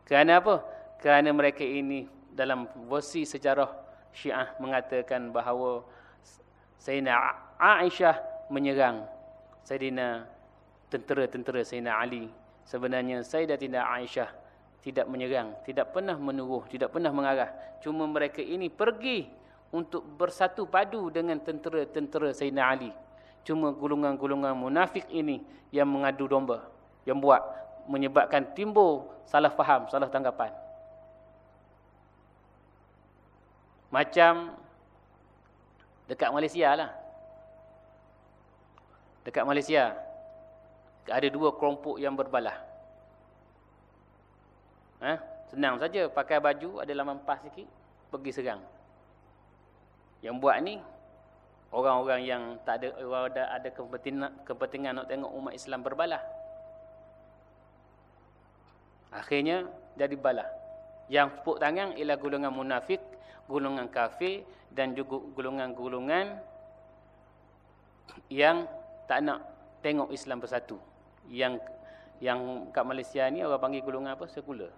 Kerana apa? Kerana mereka ini dalam versi sejarah syiah mengatakan bahawa Sayyidina Aisyah menyerang Sayyidina tentera-tentera Sayyidina Ali. Sebenarnya Sayyidatina Aisyah tidak menyerang, tidak pernah menuruh, tidak pernah mengarah. Cuma mereka ini pergi untuk bersatu padu dengan tentera-tentera Sayyidina Ali. Cuma gulungan-gulungan munafik ini yang mengadu domba, yang buat menyebabkan timbul salah faham, salah tanggapan. Macam dekat Malaysia lah. Dekat Malaysia, ada dua kelompok yang berbalah. Ha? Senang saja pakai baju ada laman pas sikit pergi serang. Yang buat ni orang-orang yang tak ada ada, ada kepentingan, kepentingan nak tengok umat Islam berbalah. Akhirnya jadi balah. Yang tepuk tangan ialah golongan munafik, golongan kafir dan juga golongan-golongan yang tak nak tengok Islam bersatu yang yang kat Malaysia ni orang panggil golongan apa? Sekular.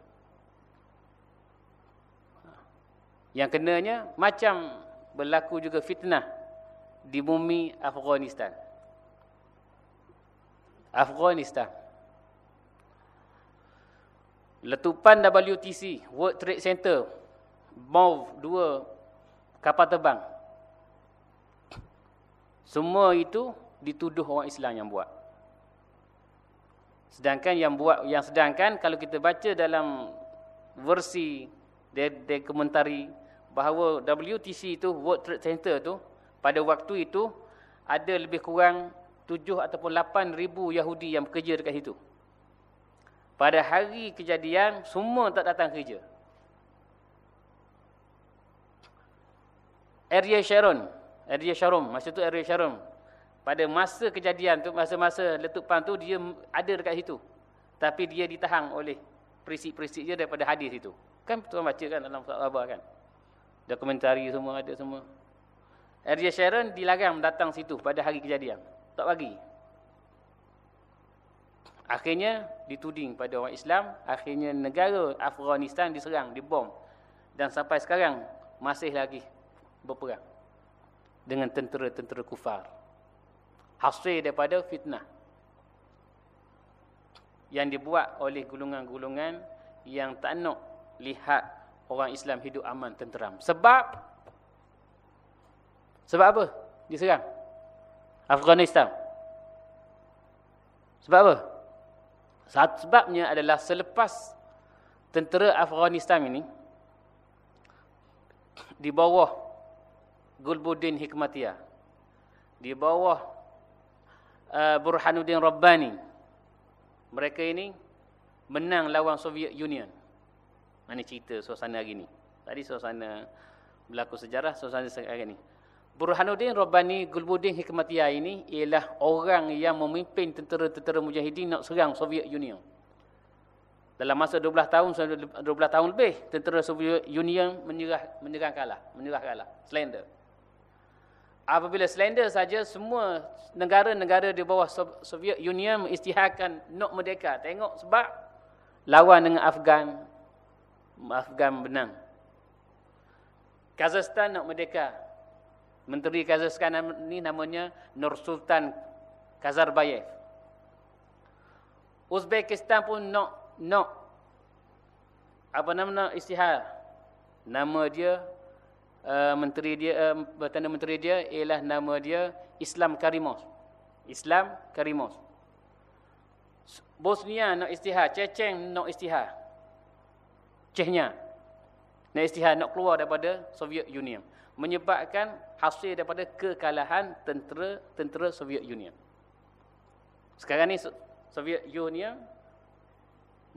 Yang kenanya macam berlaku juga fitnah di bumi Afghanistan. Afghanistan. Letupan WTC, World Trade Center, bom dua kapal terbang. Semua itu dituduh orang Islam yang buat. Sedangkan yang buat yang sedangkan kalau kita baca dalam versi dokumentari bahawa WTC itu World Trade Center tu pada waktu itu ada lebih kurang tujuh ataupun lapan ribu Yahudi yang bekerja dekat situ. Pada hari kejadian, semua tak datang kerja. Area Sharon. Area Sharon. Masa tu Area Sharon. Pada masa kejadian tu, masa-masa letupan tu, dia ada dekat situ. Tapi dia ditahan oleh perisik-perisik dia daripada hadis itu. Kan tuan baca kan dalam surat kan. Dokumentari semua ada semua. Area Sharon dilarang datang situ pada hari kejadian. Tak bagi. Akhirnya dituding pada orang Islam. Akhirnya negara Afghanistan diserang, dibom. Dan sampai sekarang masih lagi berperang dengan tentera-tentera kufar. Hasil daripada fitnah yang dibuat oleh gulungan-gulungan yang tak nak lihat orang Islam hidup aman tenteram. Sebab sebab apa? Diserang. Afghanistan. Sebab apa? Satu sebabnya adalah selepas tentera Afghanistan ini di bawah Gulbuddin Hikmatiyah. Di bawah uh, Burhanuddin Rabbani. Mereka ini menang lawan Soviet Union. Mana cerita suasana hari ini. Tadi suasana berlaku sejarah, suasana hari ini. Burhanuddin Rabbani Gulbuddin Hikmatiyah ini ialah orang yang memimpin tentera-tentera mujahidin nak serang Soviet Union. Dalam masa 12 tahun 12 tahun lebih tentera Soviet Union menyerah menyerang kalah, menyerah kalah. Slender apabila slender saja semua negara-negara di bawah Soviet Union mengisytiharkan nak merdeka. Tengok sebab lawan dengan Afghan Afghan menang. Kazakhstan nak merdeka. Menteri Kazakhstan ni namanya Nur Sultan Kazarbayev. Uzbekistan pun nak nak apa nama istihar. Nama dia uh, menteri dia uh, menteri dia ialah nama dia Islam Karimos. Islam Karimos. Bosnia nak istihar, Checheng nak istihar. Chechnya nak istihar nak keluar daripada Soviet Union menyebabkan hasil daripada kekalahan tentera tentera Soviet Union. Sekarang ni Soviet Union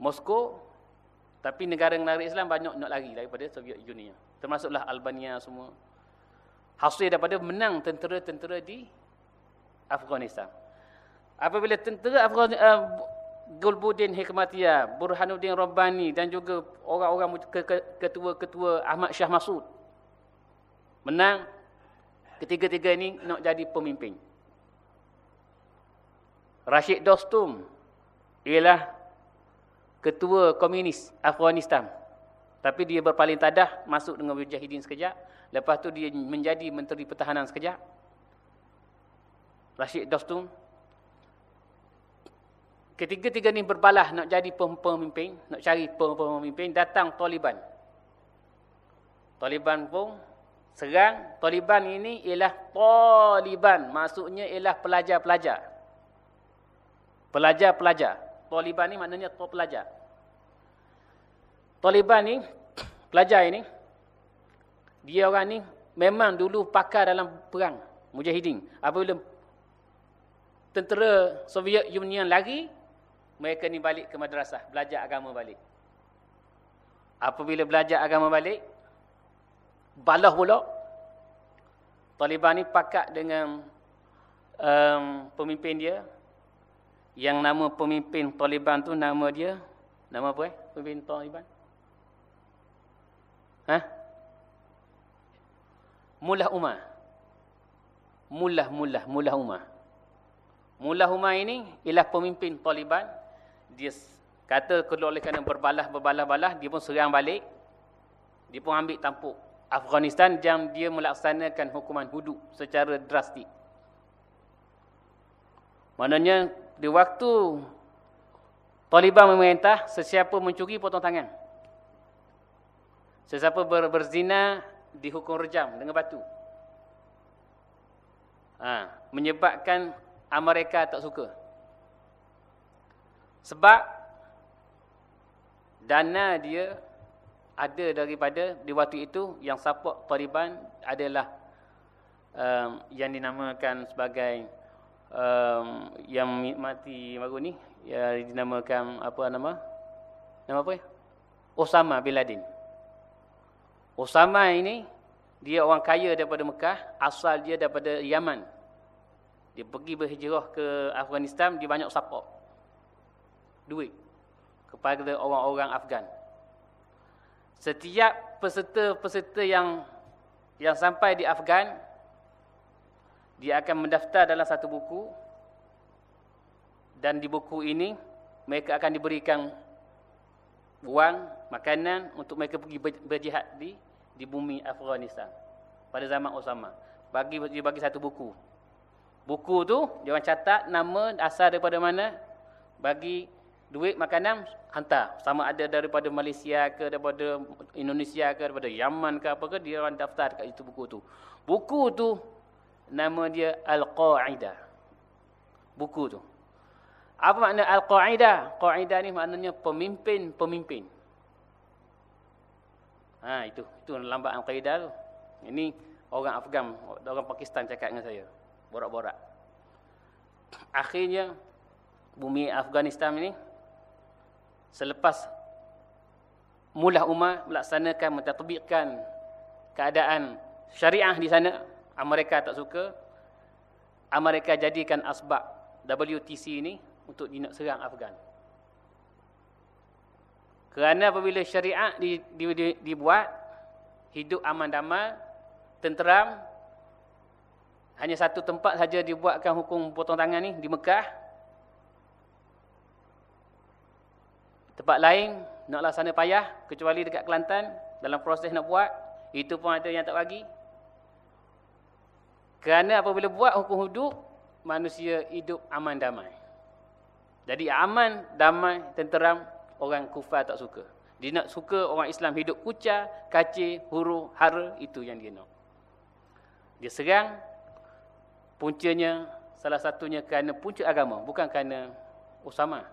Moskow tapi negara-negara Islam banyak nak lari daripada Soviet Union termasuklah Albania semua. Hasil daripada menang tentera-tentera di Afghanistan. Apabila tentera Afghanistan uh, Gulbuddin Hikmatiyah Burhanuddin Rabbani dan juga orang-orang ketua-ketua Ahmad Shah Masud menang ketiga-tiga ini nak jadi pemimpin. Rashid Dostum ialah ketua komunis Afghanistan tapi dia berpaling tadah, masuk dengan Mujahidin sekejap. Lepas tu dia menjadi Menteri Pertahanan sekejap. Rashid Dostum. Ketiga-tiga ni berbalah nak jadi pemimpin, nak cari pemimpin, datang Taliban. Taliban pun serang. Taliban ini ialah Taliban. Maksudnya ialah pelajar-pelajar. Pelajar-pelajar. Taliban ni maknanya pelajar. Taliban ni, pelajar ini, dia orang ni memang dulu pakar dalam perang mujahidin. Apabila tentera Soviet Union lari, mereka ni balik ke madrasah, belajar agama balik. Apabila belajar agama balik, balah pula, Taliban ni pakat dengan um, pemimpin dia, yang nama pemimpin Taliban tu nama dia, nama apa eh? Pemimpin Taliban? Ha? Mullah Umar. Mullah, mullah, mullah Umar. Mullah Umar ini ialah pemimpin Taliban. Dia kata kalau oleh kerana berbalah, berbalah, balah, dia pun serang balik. Dia pun ambil tampuk Afghanistan yang dia melaksanakan hukuman hudud secara drastik. Maknanya di waktu Taliban memerintah, sesiapa mencuri potong tangan. Sesiapa ber, berzina dihukum rejam dengan batu. Ha, menyebabkan Amerika tak suka. Sebab dana dia ada daripada di waktu itu yang support Taliban adalah um, yang dinamakan sebagai um, yang mati baru ni ya dinamakan apa nama? Nama apa? Osama bin Laden. Osama ini dia orang kaya daripada Mekah, asal dia daripada Yaman. Dia pergi berhijrah ke Afghanistan, dia banyak support. Duit kepada orang-orang Afgan. Setiap peserta-peserta yang yang sampai di Afgan dia akan mendaftar dalam satu buku dan di buku ini mereka akan diberikan wang, makanan untuk mereka pergi berjihad di di bumi Afghanistan pada zaman Osama. Bagi dia bagi satu buku. Buku tu dia orang catat nama asal daripada mana, bagi duit makanan hantar sama ada daripada Malaysia ke daripada Indonesia ke daripada Yaman ke apa ke dia orang daftar dekat itu buku tu. Buku tu nama dia Al-Qa'idah. Buku tu. Apa makna Al-Qa'idah? Qa'idah ni maknanya pemimpin-pemimpin. Ha itu, itu lambat Al-Qa'idah tu. Ini orang Afgan, orang Pakistan cakap dengan saya. Borak-borak. Akhirnya bumi Afghanistan ini selepas mulah umat melaksanakan mentatbikkan keadaan syariah di sana, Amerika tak suka. Amerika jadikan asbab WTC ini untuk nak serang Afghan. Kerana apabila syariat di, di, di, dibuat, hidup aman damai, tenteram, hanya satu tempat saja dibuatkan hukum potong tangan ni, di Mekah. Tempat lain, nak laksana payah, kecuali dekat Kelantan, dalam proses nak buat, itu pun ada yang tak bagi. Kerana apabila buat hukum hidup, manusia hidup aman damai. Jadi aman, damai, tenteram, orang kufar tak suka. Dia nak suka orang Islam hidup kucar, kacir, huru, hara, itu yang dia nak. Dia serang, puncanya, salah satunya kerana punca agama, bukan kerana Osama.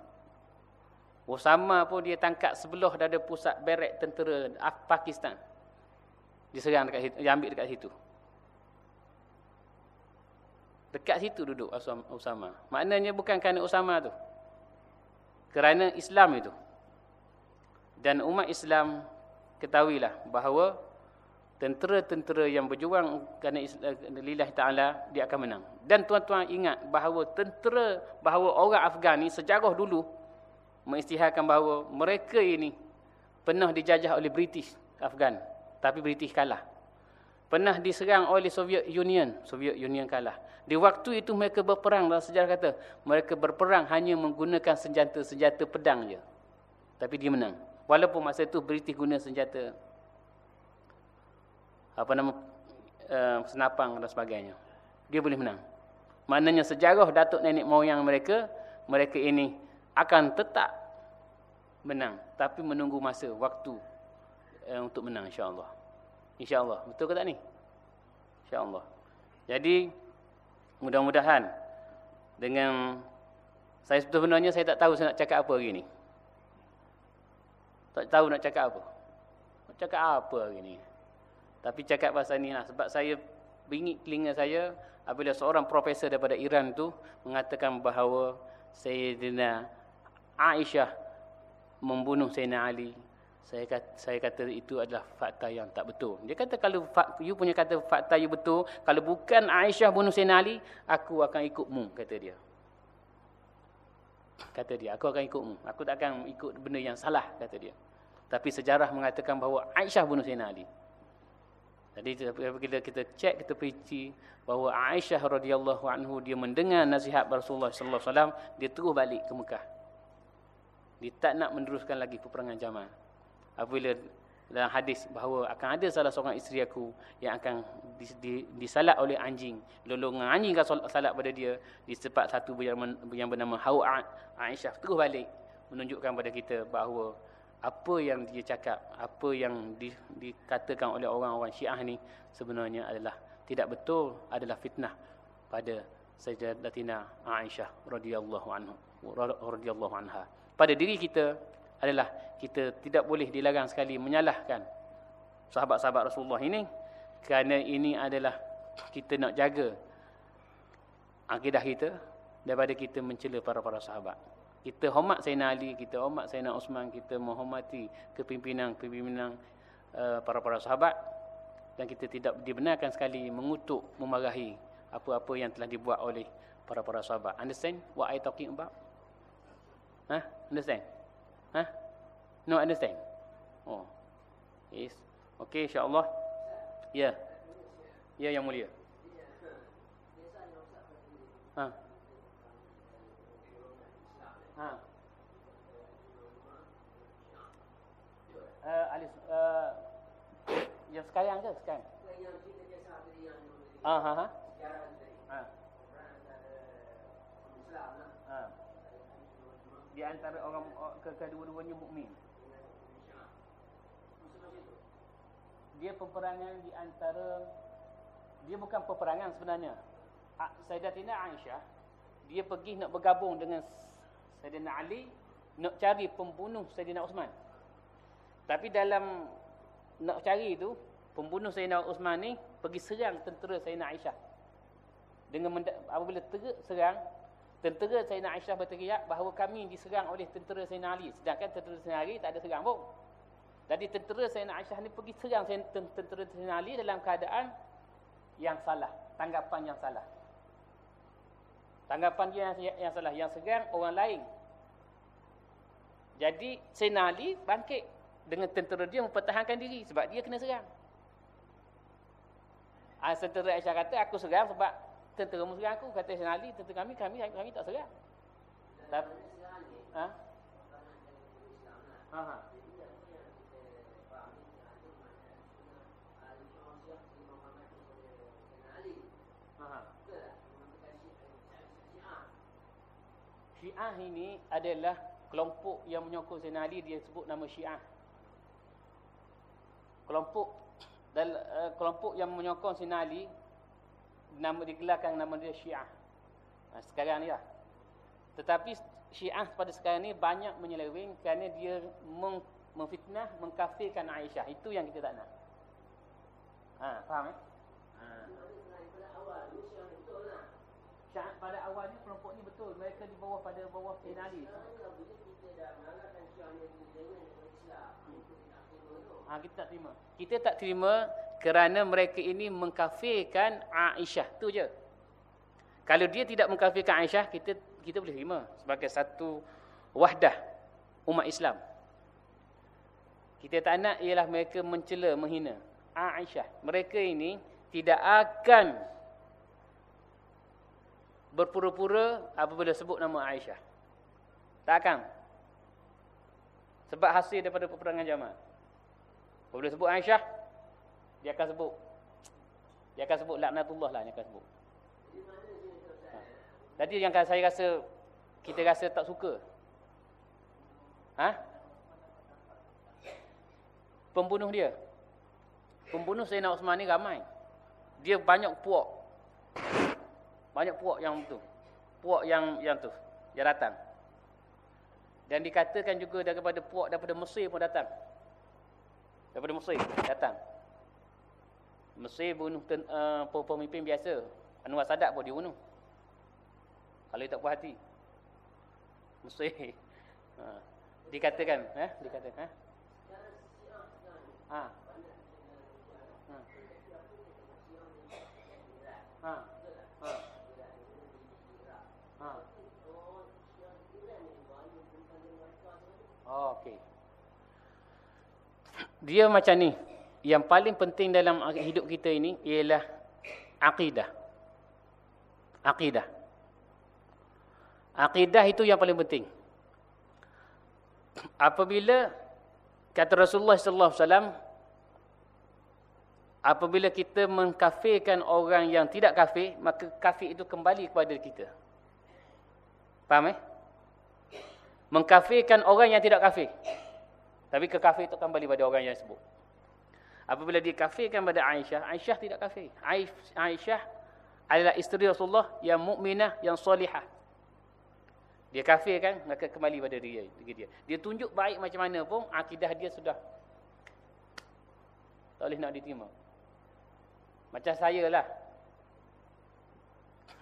Osama pun dia tangkap sebelah daripada pusat beret tentera Pakistan. Dia serang dekat situ, dia ambil dekat situ. Dekat situ duduk Osama. Maknanya bukan kerana Osama tu kerana Islam itu. Dan umat Islam ketahuilah bahawa tentera-tentera yang berjuang kerana lillah ta'ala dia akan menang. Dan tuan-tuan ingat bahawa tentera, bahawa orang Afgan ni sejarah dulu mengisytiharkan bahawa mereka ini pernah dijajah oleh British Afgan. Tapi British kalah. Pernah diserang oleh Soviet Union. Soviet Union kalah. Di waktu itu mereka berperang dalam sejarah kata. Mereka berperang hanya menggunakan senjata-senjata pedang je. Tapi dia menang. Walaupun masa itu British guna senjata. Apa nama. Uh, senapang dan sebagainya. Dia boleh menang. Maknanya sejarah datuk nenek moyang mereka. Mereka ini akan tetap menang. Tapi menunggu masa, waktu uh, untuk menang insyaAllah. InsyaAllah. Betul ke tak ni? InsyaAllah. Jadi, mudah-mudahan dengan saya sebenarnya saya tak tahu saya nak cakap apa hari ni. Tak tahu nak cakap apa. Nak cakap apa hari ni. Tapi cakap pasal ni lah. Sebab saya bingit telinga saya apabila seorang profesor daripada Iran tu mengatakan bahawa Sayyidina Aisyah membunuh Sayyidina Ali. Saya kata, saya kata itu adalah fakta yang tak betul. Dia kata kalau you punya kata fakta you betul, kalau bukan Aisyah bunuh Sayyidina Ali, aku akan ikutmu, kata dia. Kata dia, aku akan ikutmu. Aku tak akan ikut benda yang salah, kata dia. Tapi sejarah mengatakan bahawa Aisyah bunuh Sayyidina Ali. Jadi bila kita cek, kita perinci bahawa Aisyah radhiyallahu anhu dia mendengar nasihat Rasulullah sallallahu alaihi wasallam, dia terus balik ke Mekah. Dia tak nak meneruskan lagi peperangan Jamal apabila dalam hadis bahawa akan ada salah seorang isteri aku yang akan disalat oleh anjing. Lolongan anjing akan salat pada dia di tempat satu yang, bernama Hau'at Aisyah. Terus balik menunjukkan pada kita bahawa apa yang dia cakap apa yang di, dikatakan oleh orang-orang Syiah ni sebenarnya adalah tidak betul adalah fitnah pada Sayyidatina Aisyah radhiyallahu anhu radhiyallahu anha. Pada diri kita adalah kita tidak boleh dilarang sekali menyalahkan sahabat-sahabat Rasulullah ini kerana ini adalah kita nak jaga akidah kita daripada kita mencela para-para sahabat. Kita hormat Sayyidina Ali, kita hormat Sayyidina Osman, kita menghormati kepimpinan-kepimpinan uh, para-para sahabat dan kita tidak dibenarkan sekali mengutuk, memarahi apa-apa yang telah dibuat oleh para-para sahabat. Understand what I talking about? Huh? Understand? Huh? No understand? Oh. Yes. Okay, insya-Allah. Ya. Yeah. Ya yang mulia. Ha. Ha. Uh, alis, uh, yang sekarang ke sekarang? Ah, ha, ha. Ha. Ha. Di antara orang ke kedua-duanya mukmin. Dia peperangan di antara dia bukan peperangan sebenarnya. Sayyidatina Aisyah dia pergi nak bergabung dengan Sayyidina Ali nak cari pembunuh Sayyidina Uthman. Tapi dalam nak cari itu pembunuh Sayyidina Uthman ni pergi serang tentera Sayyidina Aisyah. Dengan apabila serang tentera Sayyidina Aisyah berteriak bahawa kami diserang oleh tentera Sayyidina Ali sedangkan tentera Sayyidina Ali tak ada serang pun. Jadi tentera Sayyidina Aisyah ni pergi serang tentera Sayyidina Ali dalam keadaan yang salah, tanggapan yang salah. Tanggapan dia yang, yang salah, yang segan orang lain. Jadi Sayyidina Ali bangkit dengan tentera dia mempertahankan diri sebab dia kena serang. Ah tentera Aisyah kata aku serang sebab tentera mu serang aku kata Sayyidina Ali tentera kami kami kami tak serang. Tapi ha? Ha ha. Syiah ini adalah kelompok yang menyokong Sayyidina Ali dia sebut nama Syiah. Kelompok dan uh, kelompok yang menyokong Sayyidina Ali nama digelarkan nama dia Syiah. Nah, sekarang ni lah. Tetapi Syiah pada sekarang ni banyak menyeleweng kerana dia meng, memfitnah, mengkafirkan Aisyah. Itu yang kita tak nak. Ha, faham eh? syarat pada awalnya kelompok ni betul mereka di bawah pada bawah Sayyidina Ali ha, kita tak terima kita tak terima kerana mereka ini mengkafirkan Aisyah tu je kalau dia tidak mengkafirkan Aisyah kita kita boleh terima sebagai satu wahdah umat Islam kita tak nak ialah mereka mencela menghina Aisyah mereka ini tidak akan berpura-pura apabila sebut nama Aisyah. Takkan. Sebab hasil daripada peperangan Jamal. Apabila sebut Aisyah, dia akan sebut dia akan sebut laknatullah lah dia akan sebut. Ha. Jadi yang saya rasa kita rasa tak suka. Ha? Pembunuh dia. Pembunuh Sayyidina Uthman ni ramai. Dia banyak puak. Banyak puak yang tu. Puak yang yang tu. Yang datang. Dan dikatakan juga daripada puak daripada Mesir pun datang. Daripada Mesir datang. Mesir bunuh uh, pemimpin biasa. Anwar Sadat pun dia bunuh. Kalau dia tak puas hati. Mesir. (laughs) Ha. Dikatakan. Eh? Dikatakan. Ha? Ha. Ha. Oh, okey. Dia macam ni. Yang paling penting dalam hidup kita ini ialah akidah. Akidah. Akidah itu yang paling penting. Apabila kata Rasulullah sallallahu alaihi wasallam apabila kita mengkafirkan orang yang tidak kafir, maka kafir itu kembali kepada kita. Faham eh? mengkafirkan orang yang tidak kafir. Tapi kekafir itu kembali pada orang yang sebut. Apabila dia kafirkan pada Aisyah, Aisyah tidak kafir. Aisyah adalah isteri Rasulullah yang mukminah, yang solihah. Dia kafir kan, maka kembali pada dia. Dia, dia tunjuk baik macam mana pun, akidah dia sudah tak boleh nak diterima. Macam saya lah.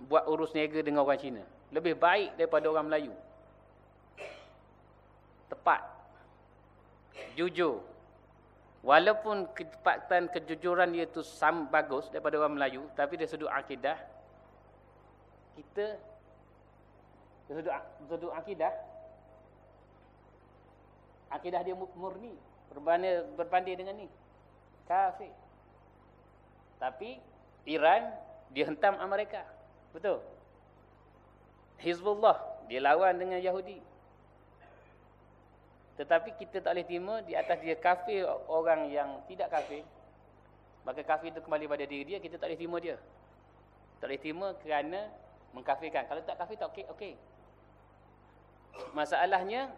buat urus niaga dengan orang Cina. Lebih baik daripada orang Melayu. Tepat. Jujur. Walaupun ketepatan kejujuran dia tu sam bagus daripada orang Melayu, tapi dia sudut akidah kita sudut sudut akidah akidah dia murni berbanding berbanding dengan ni kafir. Tapi Iran dia hentam Amerika. Betul? Hizbullah dia lawan dengan Yahudi. Tetapi kita tak boleh terima di atas dia kafir orang yang tidak kafir. Maka kafir itu kembali pada diri dia, kita tak boleh terima dia. Tak boleh terima kerana mengkafirkan. Kalau tak kafir tak okey, okey. Masalahnya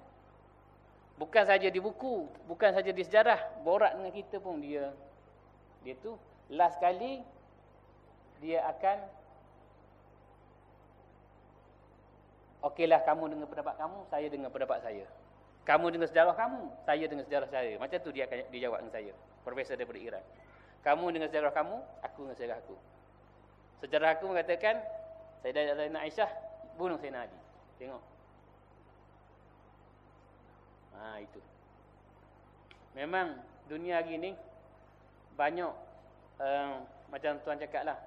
bukan saja di buku, bukan saja di sejarah, borak dengan kita pun dia dia tu last kali dia akan okeylah kamu dengan pendapat kamu, saya dengan pendapat saya. Kamu dengan sejarah kamu, saya dengan sejarah saya. Macam tu dia akan dijawab dengan saya. Profesor daripada Iran. Kamu dengan sejarah kamu, aku dengan sejarah aku. Sejarah aku mengatakan, Zainal Aisyah, bunuh Sayyidina Ali. Tengok. Ha, itu. Memang dunia hari ni, banyak, uh, macam tuan cakap lah,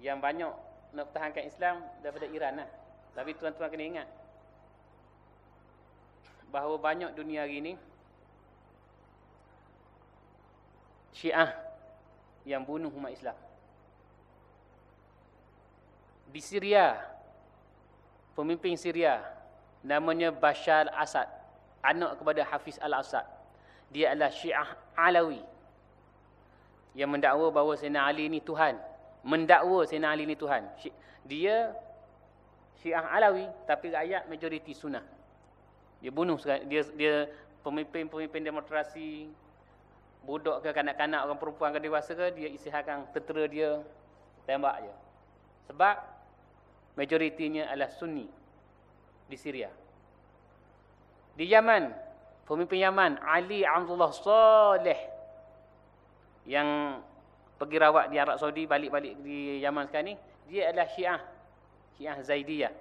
yang banyak nak pertahankan Islam daripada Iran lah. Tapi tuan-tuan kena ingat, bahawa banyak dunia hari ini Syiah yang bunuh umat Islam. Di Syria, pemimpin Syria namanya Bashar al-Assad, anak kepada Hafiz al-Assad. Dia adalah Syiah Alawi yang mendakwa bahawa Sayyidina Ali ini Tuhan. Mendakwa Sayyidina Ali ini Tuhan. Dia Syiah Alawi tapi rakyat majoriti sunnah. Dia bunuh dia dia pemimpin-pemimpin demokrasi budak ke kanak-kanak orang perempuan ke dewasa ke dia istihadkan tentera dia tembak je. Sebab majoritinya adalah Sunni di Syria. Di Yaman, pemimpin Yaman Ali Abdullah Saleh yang pergi rawat di Arab Saudi balik-balik di Yaman sekarang ni, dia adalah Syiah. Syiah Zaidiyah.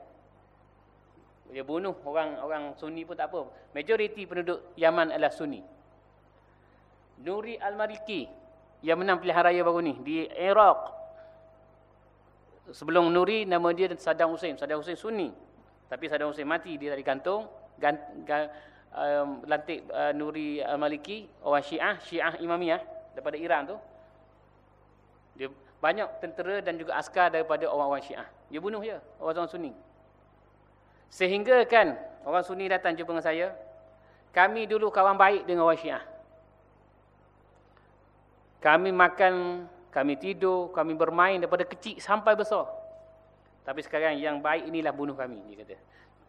Dia bunuh orang orang Sunni pun tak apa. Majoriti penduduk Yaman adalah Sunni. Nuri Al-Maliki yang menang pilihan raya baru ni di Iraq. Sebelum Nuri nama dia Saddam Hussein. Saddam Hussein Sunni. Tapi Saddam Hussein mati dia dari gantung. Gant, gant, um, lantik uh, Nuri Al-Maliki orang Syiah, Syiah Imamiyah daripada Iran tu. Dia banyak tentera dan juga askar daripada orang-orang Syiah. Dia bunuh je orang-orang Sunni. Sehingga kan orang Sunni datang jumpa dengan saya. Kami dulu kawan baik dengan orang Syiah. Kami makan, kami tidur, kami bermain daripada kecil sampai besar. Tapi sekarang yang baik inilah bunuh kami. Dia kata.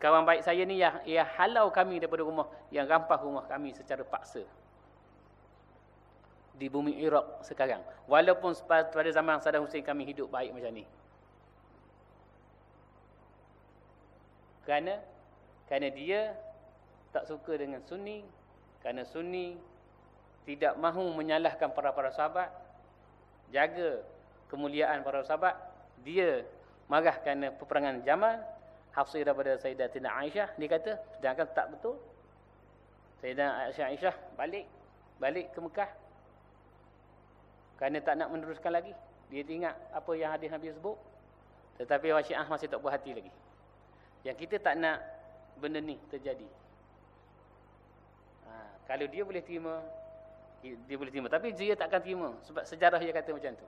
Kawan baik saya ni yang, yang halau kami daripada rumah. Yang rampah rumah kami secara paksa. Di bumi Iraq sekarang. Walaupun pada zaman Saddam Hussein kami hidup baik macam ni. Kerana kerana dia tak suka dengan Sunni, kerana Sunni tidak mahu menyalahkan para-para sahabat, jaga kemuliaan para sahabat, dia marah kerana peperangan Jamal, hafsir daripada Sayyidatina Aisyah, dia kata, sedangkan tak betul. Sayyidatina Aisyah, Aisyah balik, balik ke Mekah. Kerana tak nak meneruskan lagi. Dia ingat apa yang hadis-hadis sebut. Tetapi orang Syiah masih tak berhati lagi. Yang kita tak nak benda ni terjadi. Ha, kalau dia boleh terima, dia boleh terima. Tapi dia tak akan terima. Sebab sejarah dia kata macam tu.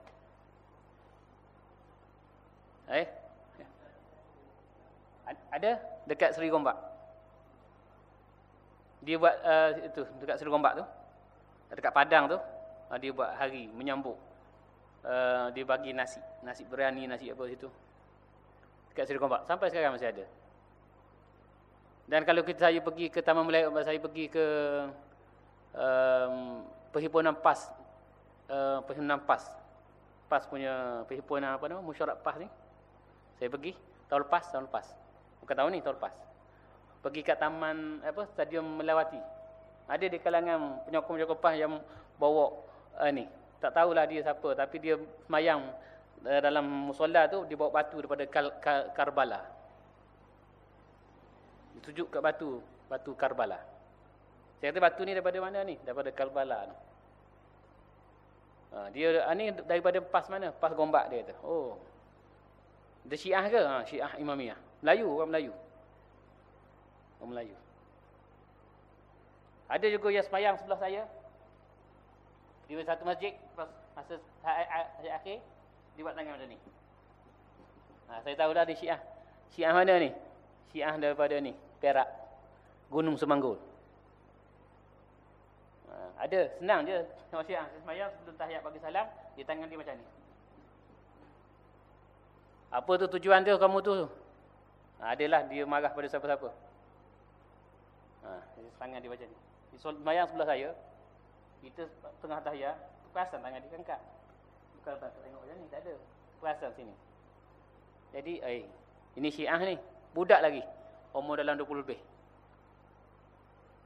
Eh? Ada dekat Seri Gombak. Dia buat uh, itu dekat Seri Gombak tu. Dekat Padang tu. Uh, dia buat hari menyambut. Uh, dia bagi nasi. Nasi berani, nasi apa situ. Dekat Seri Gombak. Sampai sekarang masih ada. Dan kalau kita saya pergi ke Taman Melayu, saya pergi ke um, perhimpunan PAS, uh, perhimpunan PAS, PAS punya perhimpunan apa nama, musyarat PAS ni. Saya pergi tahun lepas, tahun lepas. Bukan tahun ni, tahun lepas. Pergi ke taman apa, stadium Melawati. Ada di kalangan penyokong-penyokong PAS yang bawa uh, ni. Tak tahulah dia siapa, tapi dia semayang dalam musola tu dia bawa batu daripada Kal Kal Karbala. Ditujuk ke batu, batu Karbala. Saya kata batu ni daripada mana ni? Daripada Karbala ni. Ha, dia ha, ni daripada pas mana? Pas Gombak dia kata. Oh. Dia Syiah ke? Ha, Syiah Imamiyah. Melayu, orang Melayu. Orang Melayu. Ada juga yang semayang sebelah saya. Di satu masjid, masa akhir, dia buat tangan macam ni. Ha, saya tahu dah dia Syiah. Syiah mana ni? Syiah daripada ni, Perak. Gunung Semanggul. Ha, ada, senang je. Tengok. Saya semayang sebelum tahiyat bagi salam, dia tangan dia macam ni. Apa tu tujuan dia kamu tu? Ha, adalah dia marah pada siapa-siapa. Ha, tangan dia macam ni. Semayang sebelah saya, kita tengah tahiyat, perasan tangan dia kangkat. Bukan tak tengok macam ni, tak ada. Perasan sini. Jadi, eh, ini syiah ni. Budak lagi. Umur dalam 20 lebih.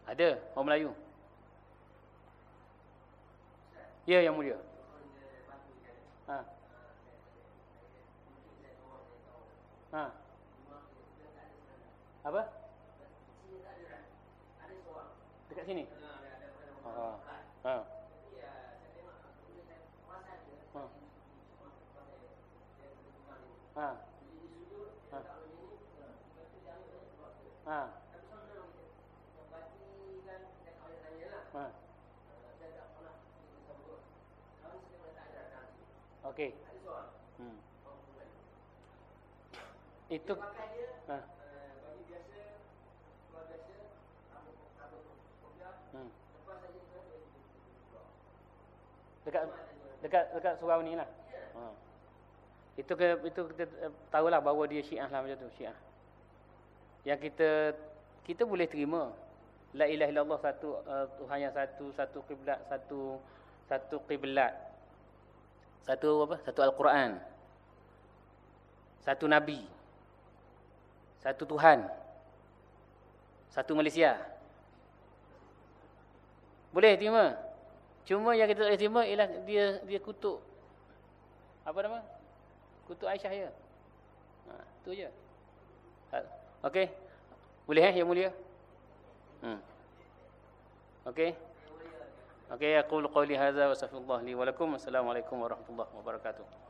Ada orang Melayu. Ya, yang mulia. Ha. Ha. Apa? Dekat sini? Ha. Ha. ha. Ha. Ha. Okey. Hmm. Itu ha. Hmm. Dekat dekat dekat surau ni lah. Ha. Itu ke itu kita eh, tahulah bahawa dia Syiah lah macam tu, Syiah. Yang kita kita boleh terima la ilaha illallah satu uh, Tuhan yang satu, satu kiblat, satu satu kiblat. Satu apa? Satu Al-Quran. Satu nabi. Satu Tuhan. Satu Malaysia. Boleh terima. Cuma yang kita boleh terima ialah dia dia kutuk apa nama? kutuk Aisyah ya. Ha, tu je. Okey. Boleh eh yang mulia? Hmm. Okey. Okey, aku qul qawli hadza wa astaghfirullah li wa lakum. Assalamualaikum warahmatullahi wabarakatuh.